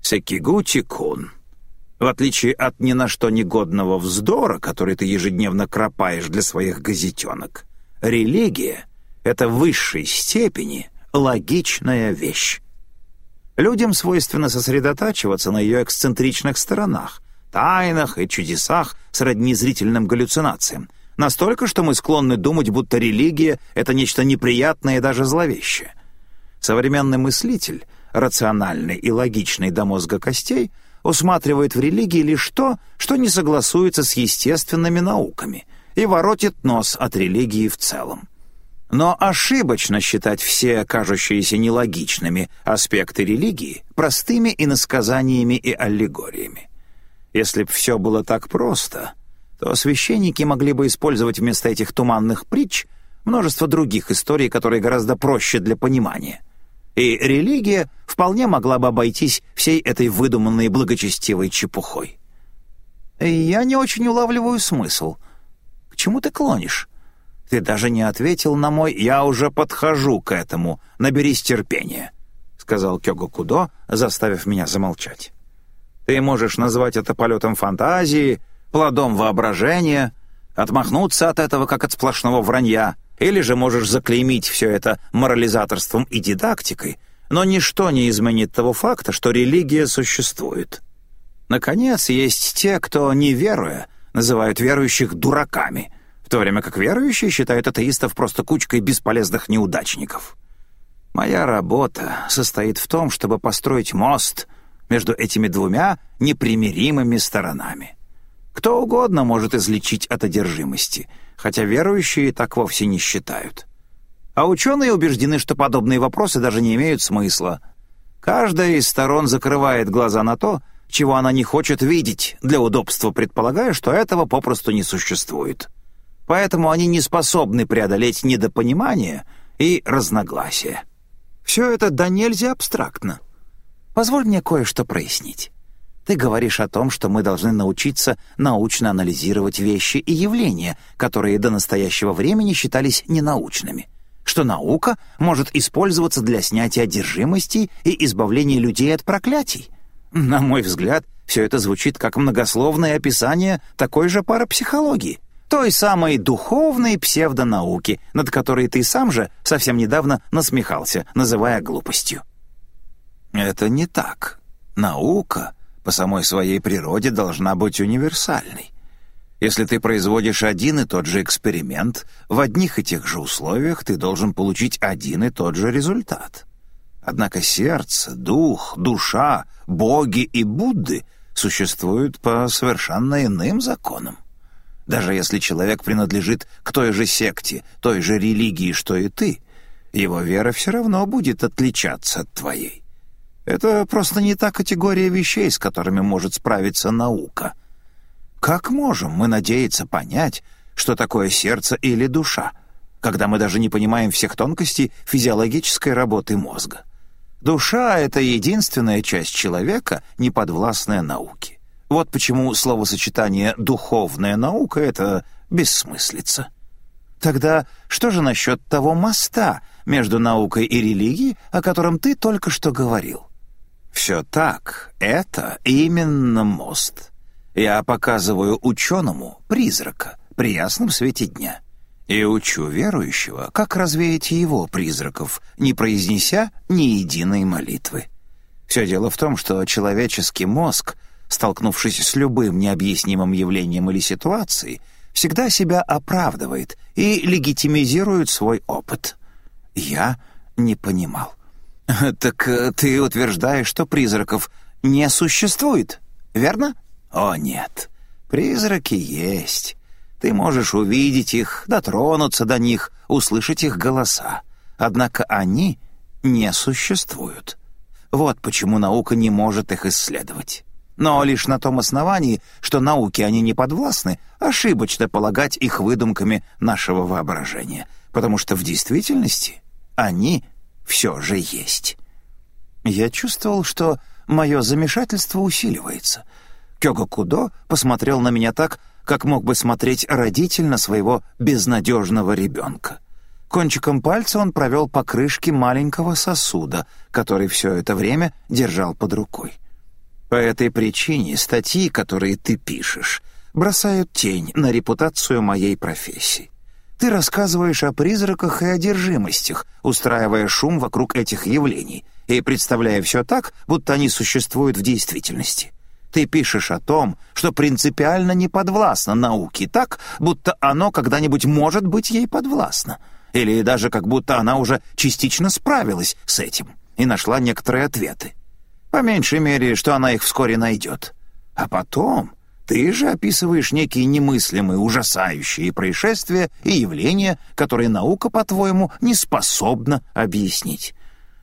Секигути-кун, в отличие от ни на что негодного вздора, который ты ежедневно кропаешь для своих газетенок, религия — это в высшей степени логичная вещь. Людям свойственно сосредотачиваться на ее эксцентричных сторонах, тайнах и чудесах сродни зрительным галлюцинациям, настолько, что мы склонны думать, будто религия — это нечто неприятное и даже зловещее. Современный мыслитель, рациональный и логичный до мозга костей, усматривает в религии лишь то, что не согласуется с естественными науками, и воротит нос от религии в целом. Но ошибочно считать все кажущиеся нелогичными аспекты религии простыми иносказаниями и аллегориями. Если б все было так просто, то священники могли бы использовать вместо этих туманных притч множество других историй, которые гораздо проще для понимания. И религия вполне могла бы обойтись всей этой выдуманной благочестивой чепухой. «Я не очень улавливаю смысл. К чему ты клонишь?» Ты даже не ответил на мой «я уже подхожу к этому, наберись терпения», — сказал Кёго Кудо, заставив меня замолчать. «Ты можешь назвать это полетом фантазии, плодом воображения, отмахнуться от этого, как от сплошного вранья, или же можешь заклеймить все это морализаторством и дидактикой, но ничто не изменит того факта, что религия существует. Наконец, есть те, кто, не веруя, называют верующих дураками, то время как верующие считают атеистов просто кучкой бесполезных неудачников. Моя работа состоит в том, чтобы построить мост между этими двумя непримиримыми сторонами. Кто угодно может излечить от одержимости, хотя верующие так вовсе не считают. А ученые убеждены, что подобные вопросы даже не имеют смысла. Каждая из сторон закрывает глаза на то, чего она не хочет видеть, для удобства предполагая, что этого попросту не существует. Поэтому они не способны преодолеть недопонимание и разногласия. Все это до нельзя абстрактно. Позволь мне кое-что прояснить. Ты говоришь о том, что мы должны научиться научно анализировать вещи и явления, которые до настоящего времени считались ненаучными. Что наука может использоваться для снятия одержимости и избавления людей от проклятий. На мой взгляд, все это звучит как многословное описание такой же парапсихологии, той самой духовной псевдонауки, над которой ты сам же совсем недавно насмехался, называя глупостью. Это не так. Наука по самой своей природе должна быть универсальной. Если ты производишь один и тот же эксперимент, в одних и тех же условиях ты должен получить один и тот же результат. Однако сердце, дух, душа, боги и Будды существуют по совершенно иным законам. Даже если человек принадлежит к той же секте, той же религии, что и ты, его вера все равно будет отличаться от твоей. Это просто не та категория вещей, с которыми может справиться наука. Как можем мы надеяться понять, что такое сердце или душа, когда мы даже не понимаем всех тонкостей физиологической работы мозга? Душа — это единственная часть человека, не подвластная науке. Вот почему словосочетание «духовная наука» — это бессмыслица. Тогда что же насчет того моста между наукой и религией, о котором ты только что говорил? Все так, это именно мост. Я показываю ученому призрака при ясном свете дня и учу верующего, как развеять его призраков, не произнеся ни единой молитвы. Все дело в том, что человеческий мозг, столкнувшись с любым необъяснимым явлением или ситуацией, всегда себя оправдывает и легитимизирует свой опыт. Я не понимал. «Так э, ты утверждаешь, что призраков не существует, верно?» «О, нет. Призраки есть. Ты можешь увидеть их, дотронуться до них, услышать их голоса. Однако они не существуют. Вот почему наука не может их исследовать. Но лишь на том основании, что науке они не подвластны, ошибочно полагать их выдумками нашего воображения, потому что в действительности они все же есть. Я чувствовал, что мое замешательство усиливается. Кёга Кудо посмотрел на меня так, как мог бы смотреть родитель на своего безнадежного ребенка. Кончиком пальца он провел по крышке маленького сосуда, который все это время держал под рукой. По этой причине статьи, которые ты пишешь, бросают тень на репутацию моей профессии. Ты рассказываешь о призраках и одержимостях, устраивая шум вокруг этих явлений и представляя все так, будто они существуют в действительности. Ты пишешь о том, что принципиально не подвластно науке так, будто оно когда-нибудь может быть ей подвластно. или даже как будто она уже частично справилась с этим и нашла некоторые ответы. По меньшей мере, что она их вскоре найдет. А потом ты же описываешь некие немыслимые, ужасающие происшествия и явления, которые наука, по-твоему, не способна объяснить.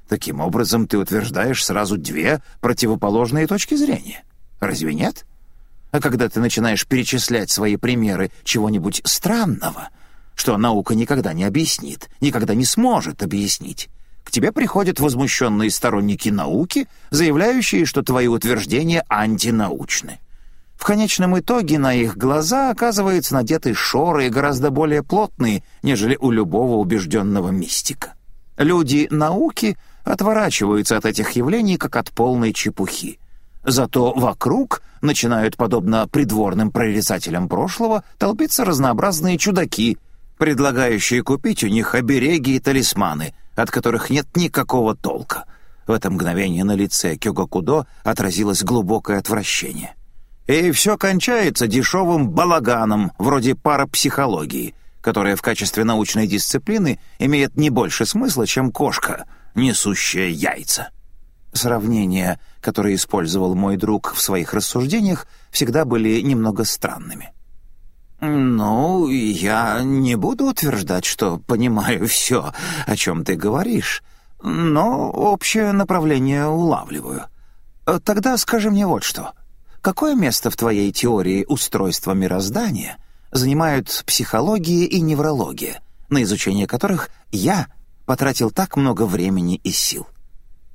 Таким образом, ты утверждаешь сразу две противоположные точки зрения. Разве нет? А когда ты начинаешь перечислять свои примеры чего-нибудь странного, что наука никогда не объяснит, никогда не сможет объяснить, к тебе приходят возмущенные сторонники науки, заявляющие, что твои утверждения антинаучны. В конечном итоге на их глаза оказываются надеты шоры гораздо более плотные, нежели у любого убежденного мистика. Люди науки отворачиваются от этих явлений, как от полной чепухи. Зато вокруг начинают, подобно придворным прорицателям прошлого, толпиться разнообразные чудаки, предлагающие купить у них обереги и талисманы, от которых нет никакого толка. В это мгновение на лице Кёгакудо отразилось глубокое отвращение. И все кончается дешевым балаганом, вроде парапсихологии, которая в качестве научной дисциплины имеет не больше смысла, чем кошка, несущая яйца. Сравнения, которые использовал мой друг в своих рассуждениях, всегда были немного странными. «Ну, я не буду утверждать, что понимаю все, о чем ты говоришь, но общее направление улавливаю. Тогда скажи мне вот что. Какое место в твоей теории устройства мироздания занимают психология и неврология, на изучение которых я потратил так много времени и сил?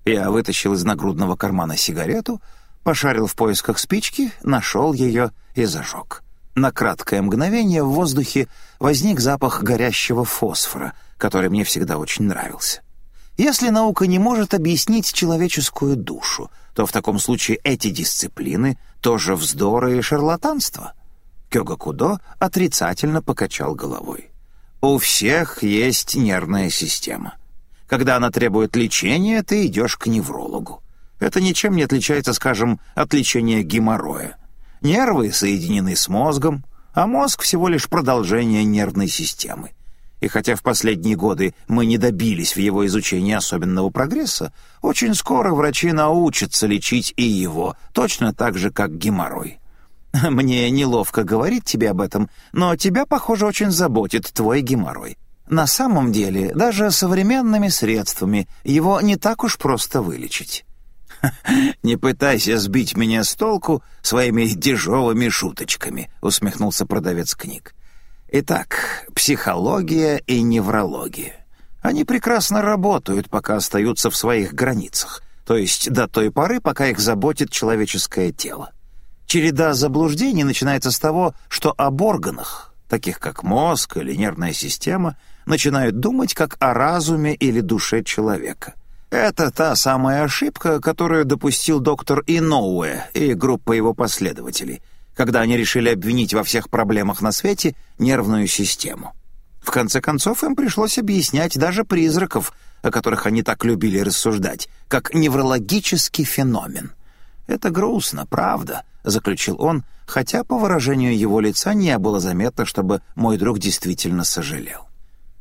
Я вытащил из нагрудного кармана сигарету, пошарил в поисках спички, нашел ее и зажег. На краткое мгновение в воздухе возник запах горящего фосфора, который мне всегда очень нравился. Если наука не может объяснить человеческую душу, то в таком случае эти дисциплины тоже вздоры и шарлатанство. Кёга Кудо отрицательно покачал головой. У всех есть нервная система. Когда она требует лечения, ты идешь к неврологу. Это ничем не отличается, скажем, от лечения геморроя. Нервы соединены с мозгом, а мозг всего лишь продолжение нервной системы. И хотя в последние годы мы не добились в его изучении особенного прогресса, очень скоро врачи научатся лечить и его, точно так же, как геморрой. Мне неловко говорить тебе об этом, но тебя, похоже, очень заботит твой геморрой. На самом деле, даже современными средствами его не так уж просто вылечить. «Не пытайся сбить меня с толку своими дежовыми шуточками», — усмехнулся продавец книг. Итак, психология и неврология. Они прекрасно работают, пока остаются в своих границах, то есть до той поры, пока их заботит человеческое тело. Череда заблуждений начинается с того, что об органах, таких как мозг или нервная система, начинают думать как о разуме или душе человека. Это та самая ошибка, которую допустил доктор Иноуэ и группа его последователей — когда они решили обвинить во всех проблемах на свете нервную систему. В конце концов, им пришлось объяснять даже призраков, о которых они так любили рассуждать, как неврологический феномен. «Это грустно, правда», — заключил он, хотя по выражению его лица не было заметно, чтобы мой друг действительно сожалел.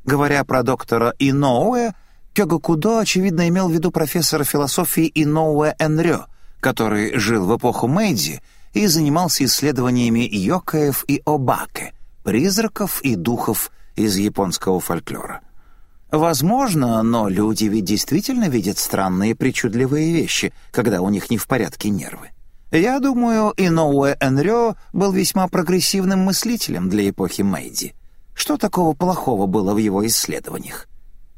Говоря про доктора Иноуэ, Кёгакудо, очевидно, имел в виду профессора философии Иноуэ Энрё, который жил в эпоху Мэйдзи и занимался исследованиями йокаев и обаке, призраков и духов из японского фольклора. Возможно, но люди ведь действительно видят странные причудливые вещи, когда у них не в порядке нервы. Я думаю, Иноуэ Энрё был весьма прогрессивным мыслителем для эпохи Мэйди. Что такого плохого было в его исследованиях?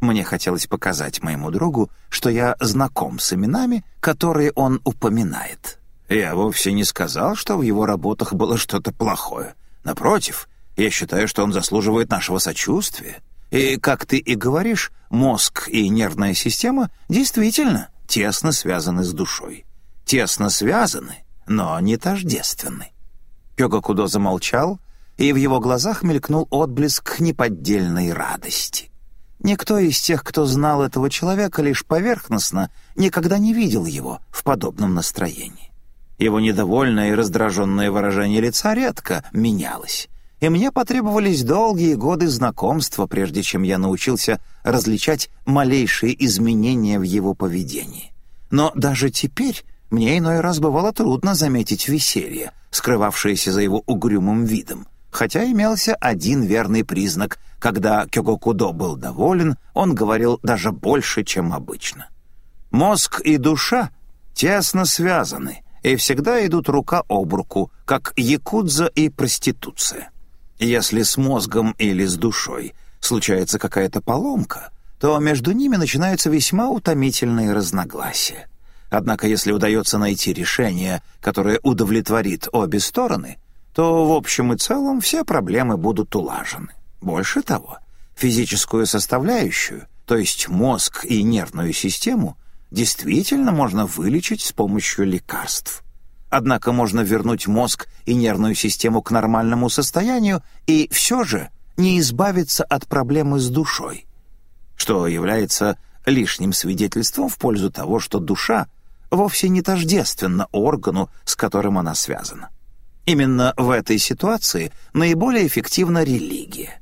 Мне хотелось показать моему другу, что я знаком с именами, которые он упоминает. Я вовсе не сказал, что в его работах было что-то плохое. Напротив, я считаю, что он заслуживает нашего сочувствия. И, как ты и говоришь, мозг и нервная система действительно тесно связаны с душой. Тесно связаны, но не тождественны. Кёгакудо замолчал, и в его глазах мелькнул отблеск неподдельной радости. Никто из тех, кто знал этого человека лишь поверхностно, никогда не видел его в подобном настроении. Его недовольное и раздраженное выражение лица редко менялось. и мне потребовались долгие годы знакомства, прежде чем я научился различать малейшие изменения в его поведении. Но даже теперь мне иной раз бывало трудно заметить веселье, скрывавшееся за его угрюмым видом, хотя имелся один верный признак. Когда Кёгокудо был доволен, он говорил даже больше, чем обычно. Мозг и душа тесно связаны и всегда идут рука об руку, как якудза и проституция. Если с мозгом или с душой случается какая-то поломка, то между ними начинаются весьма утомительные разногласия. Однако если удается найти решение, которое удовлетворит обе стороны, то в общем и целом все проблемы будут улажены. Больше того, физическую составляющую, то есть мозг и нервную систему, действительно можно вылечить с помощью лекарств. Однако можно вернуть мозг и нервную систему к нормальному состоянию и все же не избавиться от проблемы с душой, что является лишним свидетельством в пользу того, что душа вовсе не тождественна органу, с которым она связана. Именно в этой ситуации наиболее эффективна религия.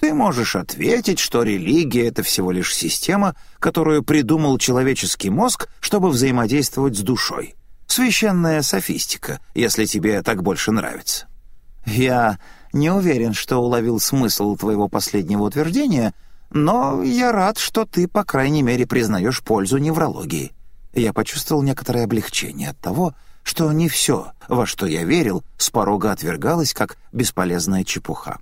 Ты можешь ответить, что религия — это всего лишь система, которую придумал человеческий мозг, чтобы взаимодействовать с душой — Священная софистика, если тебе так больше нравится. Я не уверен, что уловил смысл твоего последнего утверждения, но я рад, что ты, по крайней мере, признаешь пользу неврологии. Я почувствовал некоторое облегчение от того, что не все, во что я верил, с порога отвергалось как бесполезная чепуха.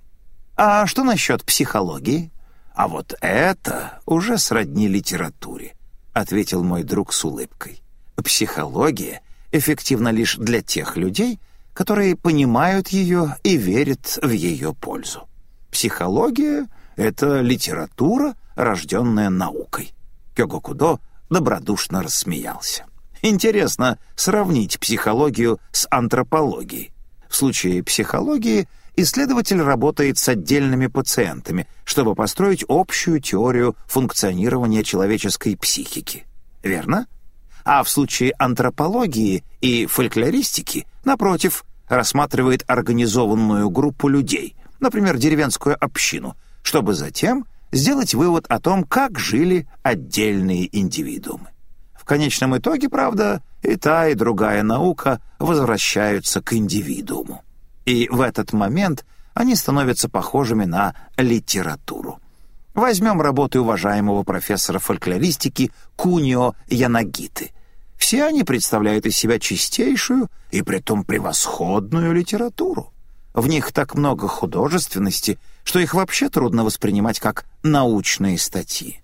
А что насчет психологии? А вот это уже сродни литературе, — ответил мой друг с улыбкой. Психология эффективна лишь для тех людей, которые понимают ее и верят в ее пользу. Психология — это литература, рожденная наукой. Кёгокудо добродушно рассмеялся. Интересно сравнить психологию с антропологией. В случае психологии исследователь работает с отдельными пациентами, чтобы построить общую теорию функционирования человеческой психики. Верно? а в случае антропологии и фольклористики, напротив, рассматривает организованную группу людей, например, деревенскую общину, чтобы затем сделать вывод о том, как жили отдельные индивидуумы. Конечном итоге, правда, и та, и другая наука возвращаются к индивидууму. И в этот момент они становятся похожими на литературу. Возьмем работы уважаемого профессора фольклористики Кунио Янагиты. Все они представляют из себя чистейшую и притом превосходную литературу. В них так много художественности, что их вообще трудно воспринимать как научные статьи.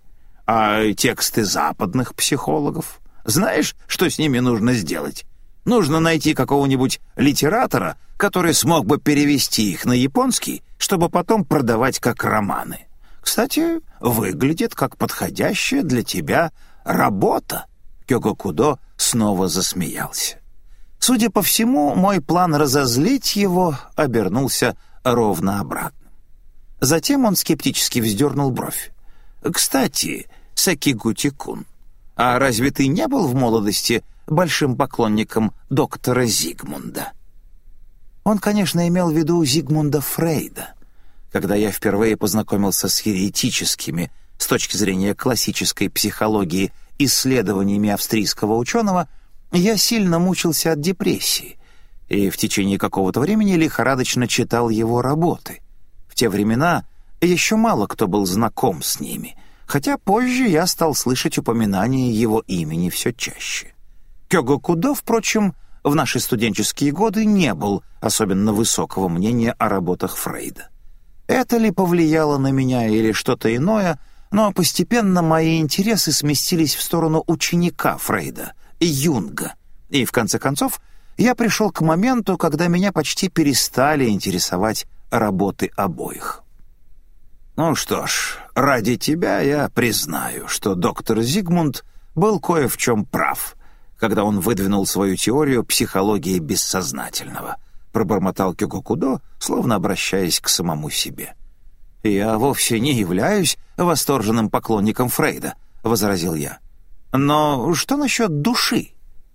А тексты западных психологов? Знаешь, что с ними нужно сделать? Нужно найти какого-нибудь литератора, который смог бы перевести их на японский, чтобы потом продавать как романы. Кстати, выглядит как подходящая для тебя работа». Кёгокудо снова засмеялся. Судя по всему, мой план разозлить его обернулся ровно обратным. Затем он скептически вздернул бровь. «Кстати, Сакигути-кун, а разве ты не был в молодости большим поклонником доктора Зигмунда?» Он, конечно, имел в виду Зигмунда Фрейда, когда я впервые познакомился с еретическими, с точки зрения классической психологии, исследованиями австрийского ученого, я сильно мучился от депрессии и в течение какого-то времени лихорадочно читал его работы. В те времена еще мало кто был знаком с ними, хотя позже я стал слышать упоминания его имени все чаще. Кёго Кудо, впрочем, в наши студенческие годы не был особенно высокого мнения о работах Фрейда. Это ли повлияло на меня или что-то иное, но постепенно мои интересы сместились в сторону ученика Фрейда, Юнга, и в конце концов я пришел к моменту, когда меня почти перестали интересовать работы обоих. Ну что ж, ради тебя я признаю, что доктор Зигмунд был кое в чем прав, когда он выдвинул свою теорию психологии бессознательного — пробормотал Кёкокудо, словно обращаясь к самому себе. «Я вовсе не являюсь восторженным поклонником Фрейда», — возразил я. «Но что насчет души,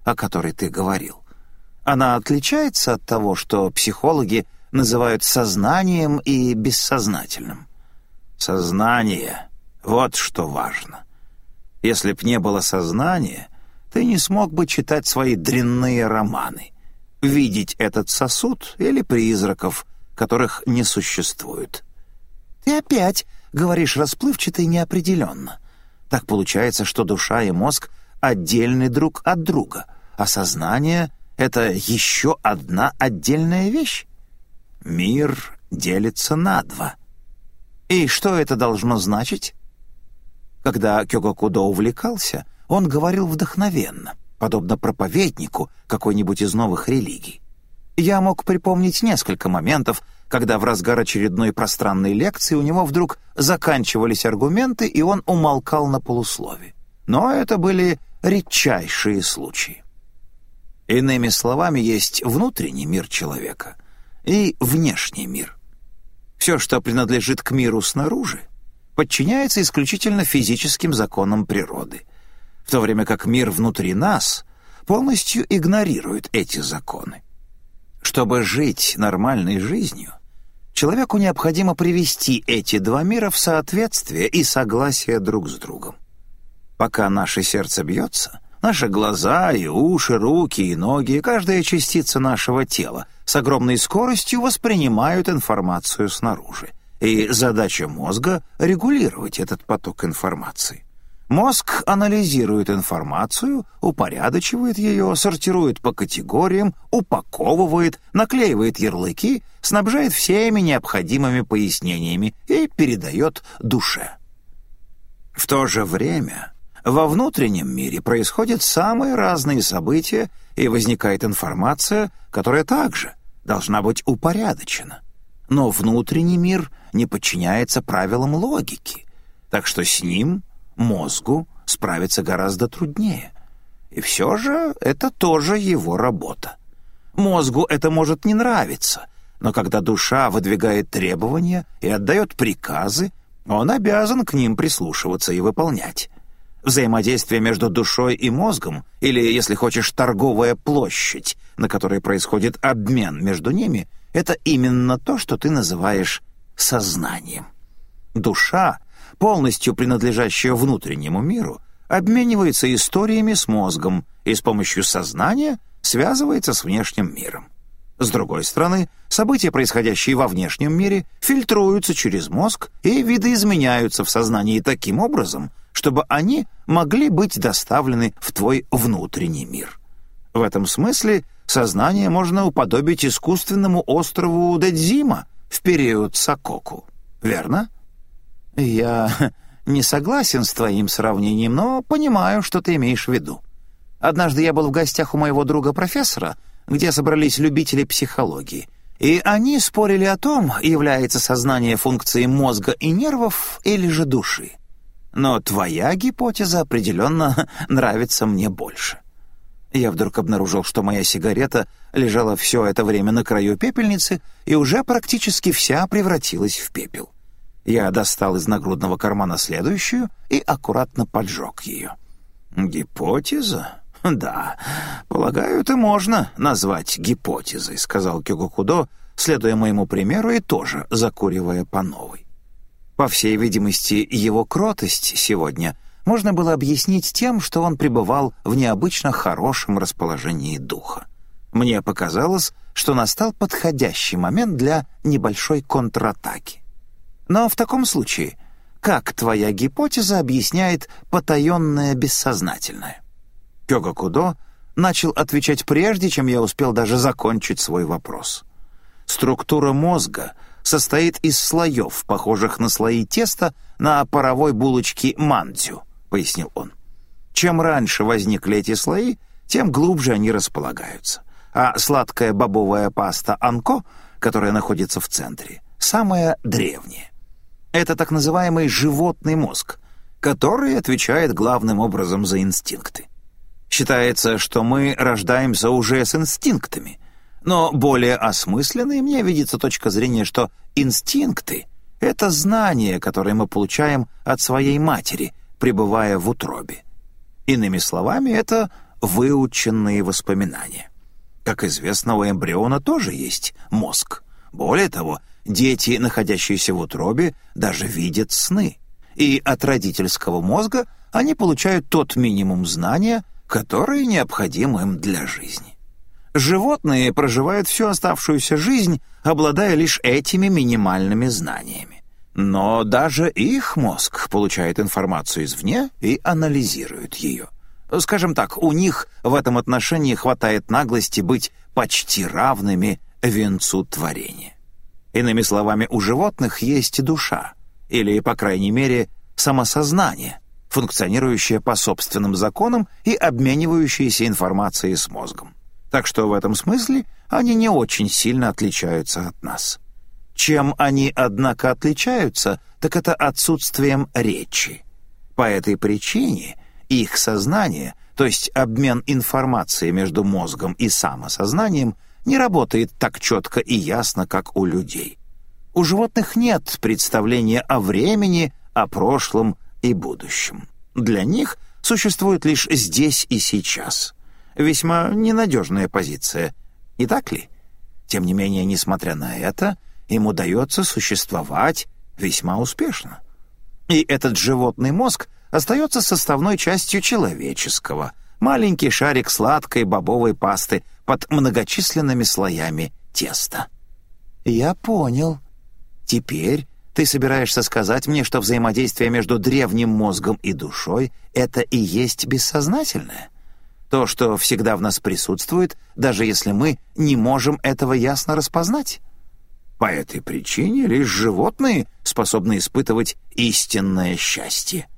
о которой ты говорил? Она отличается от того, что психологи называют сознанием и бессознательным. Сознание — вот что важно. Если б не было сознания, ты не смог бы читать свои дрянные романы, видеть этот сосуд или призраков, которых не существует. Ты опять говоришь расплывчато и неопределенно. Так получается, что душа и мозг отдельны друг от друга, а сознание — это еще одна отдельная вещь. Мир делится на два. И что это должно значить? Когда Кёгакудо увлекался, он говорил вдохновенно, подобно проповеднику какой-нибудь из новых религий. Я мог припомнить несколько моментов, когда в разгар очередной пространной лекции у него вдруг заканчивались аргументы, и он умолкал на полуслове. Но это были редчайшие случаи. Иными словами, есть внутренний мир человека и внешний мир. Все, что принадлежит к миру снаружи, подчиняется исключительно физическим законам природы, в то время как мир внутри нас полностью игнорирует эти законы. Чтобы жить нормальной жизнью, человеку необходимо привести эти два мира в соответствие и согласие друг с другом. Пока наше сердце бьется, наши глаза и уши, руки и ноги, каждая частица нашего тела с огромной скоростью воспринимают информацию снаружи. И задача мозга — регулировать этот поток информации. Мозг анализирует информацию, упорядочивает ее, сортирует по категориям, упаковывает, наклеивает ярлыки, снабжает всеми необходимыми пояснениями и передает душе. В то же время во внутреннем мире происходят самые разные события и возникает информация, которая также должна быть упорядочена. Но внутренний мир не подчиняется правилам логики, так что с ним мозгу справиться гораздо труднее. И все же это тоже его работа. Мозгу это может не нравиться, но когда душа выдвигает требования и отдает приказы, он обязан к ним прислушиваться и выполнять. Взаимодействие между душой и мозгом, или, если хочешь, торговая площадь, на которой происходит обмен между ними, это именно то, что ты называешь сознанием. Душа полностью принадлежащая внутреннему миру, обменивается историями с мозгом и с помощью сознания связывается с внешним миром. С другой стороны, события, происходящие во внешнем мире, фильтруются через мозг и видоизменяются в сознании таким образом, чтобы они могли быть доставлены в твой внутренний мир. В этом смысле сознание можно уподобить искусственному острову Дэдзима в период Сококу. Верно? «Я не согласен с твоим сравнением, но понимаю, что ты имеешь в виду. Однажды я был в гостях у моего друга-профессора, где собрались любители психологии, и они спорили о том, является сознание функцией мозга и нервов или же души. Но твоя гипотеза определенно нравится мне больше». Я вдруг обнаружил, что моя сигарета лежала все это время на краю пепельницы и уже практически вся превратилась в пепел. Я достал из нагрудного кармана следующую и аккуратно поджег ее. «Гипотеза? Да, полагаю, это можно назвать гипотезой», — сказал Кюгокудо, следуя моему примеру и тоже закуривая по новой. По всей видимости, его кротость сегодня можно было объяснить тем, что он пребывал в необычно хорошем расположении духа. Мне показалось, что настал подходящий момент для небольшой контратаки. Но в таком случае, как твоя гипотеза объясняет потаенное бессознательное? Кёга Кудо начал отвечать прежде, чем я успел даже закончить свой вопрос. Структура мозга состоит из слоев, похожих на слои теста на паровой булочке мандзю, пояснил он. Чем раньше возникли эти слои, тем глубже они располагаются. А сладкая бобовая паста анко, которая находится в центре, самая древняя. Это так называемый животный мозг, который отвечает главным образом за инстинкты. Считается, что мы рождаемся уже с инстинктами, но более осмысленной мне видится точка зрения, что инстинкты — это знания, которые мы получаем от своей матери, пребывая в утробе. Иными словами, это выученные воспоминания. Как известно, у эмбриона тоже есть мозг — Более того, дети, находящиеся в утробе, даже видят сны. И от родительского мозга они получают тот минимум знания, который необходим им для жизни. Животные проживают всю оставшуюся жизнь, обладая лишь этими минимальными знаниями. Но даже их мозг получает информацию извне и анализирует ее. Скажем так, у них в этом отношении хватает наглости быть почти равными венцу творения. Иными словами, у животных есть душа, или, по крайней мере, самосознание, функционирующее по собственным законам и обменивающееся информацией с мозгом. Так что в этом смысле они не очень сильно отличаются от нас. Чем они, однако, отличаются, так это отсутствием речи. По этой причине их сознание, то есть обмен информацией между мозгом и самосознанием, не работает так четко и ясно, как у людей. У животных нет представления о времени, о прошлом и будущем. Для них существует лишь здесь и сейчас. Весьма ненадежная позиция, не так ли? Тем не менее, несмотря на это, им удается существовать весьма успешно. И этот животный мозг остается составной частью человеческого, маленький шарик сладкой бобовой пасты под многочисленными слоями теста. «Я понял. Теперь ты собираешься сказать мне, что взаимодействие между древним мозгом и душой — это и есть бессознательное? То, что всегда в нас присутствует, даже если мы не можем этого ясно распознать?» По этой причине лишь животные способны испытывать истинное счастье.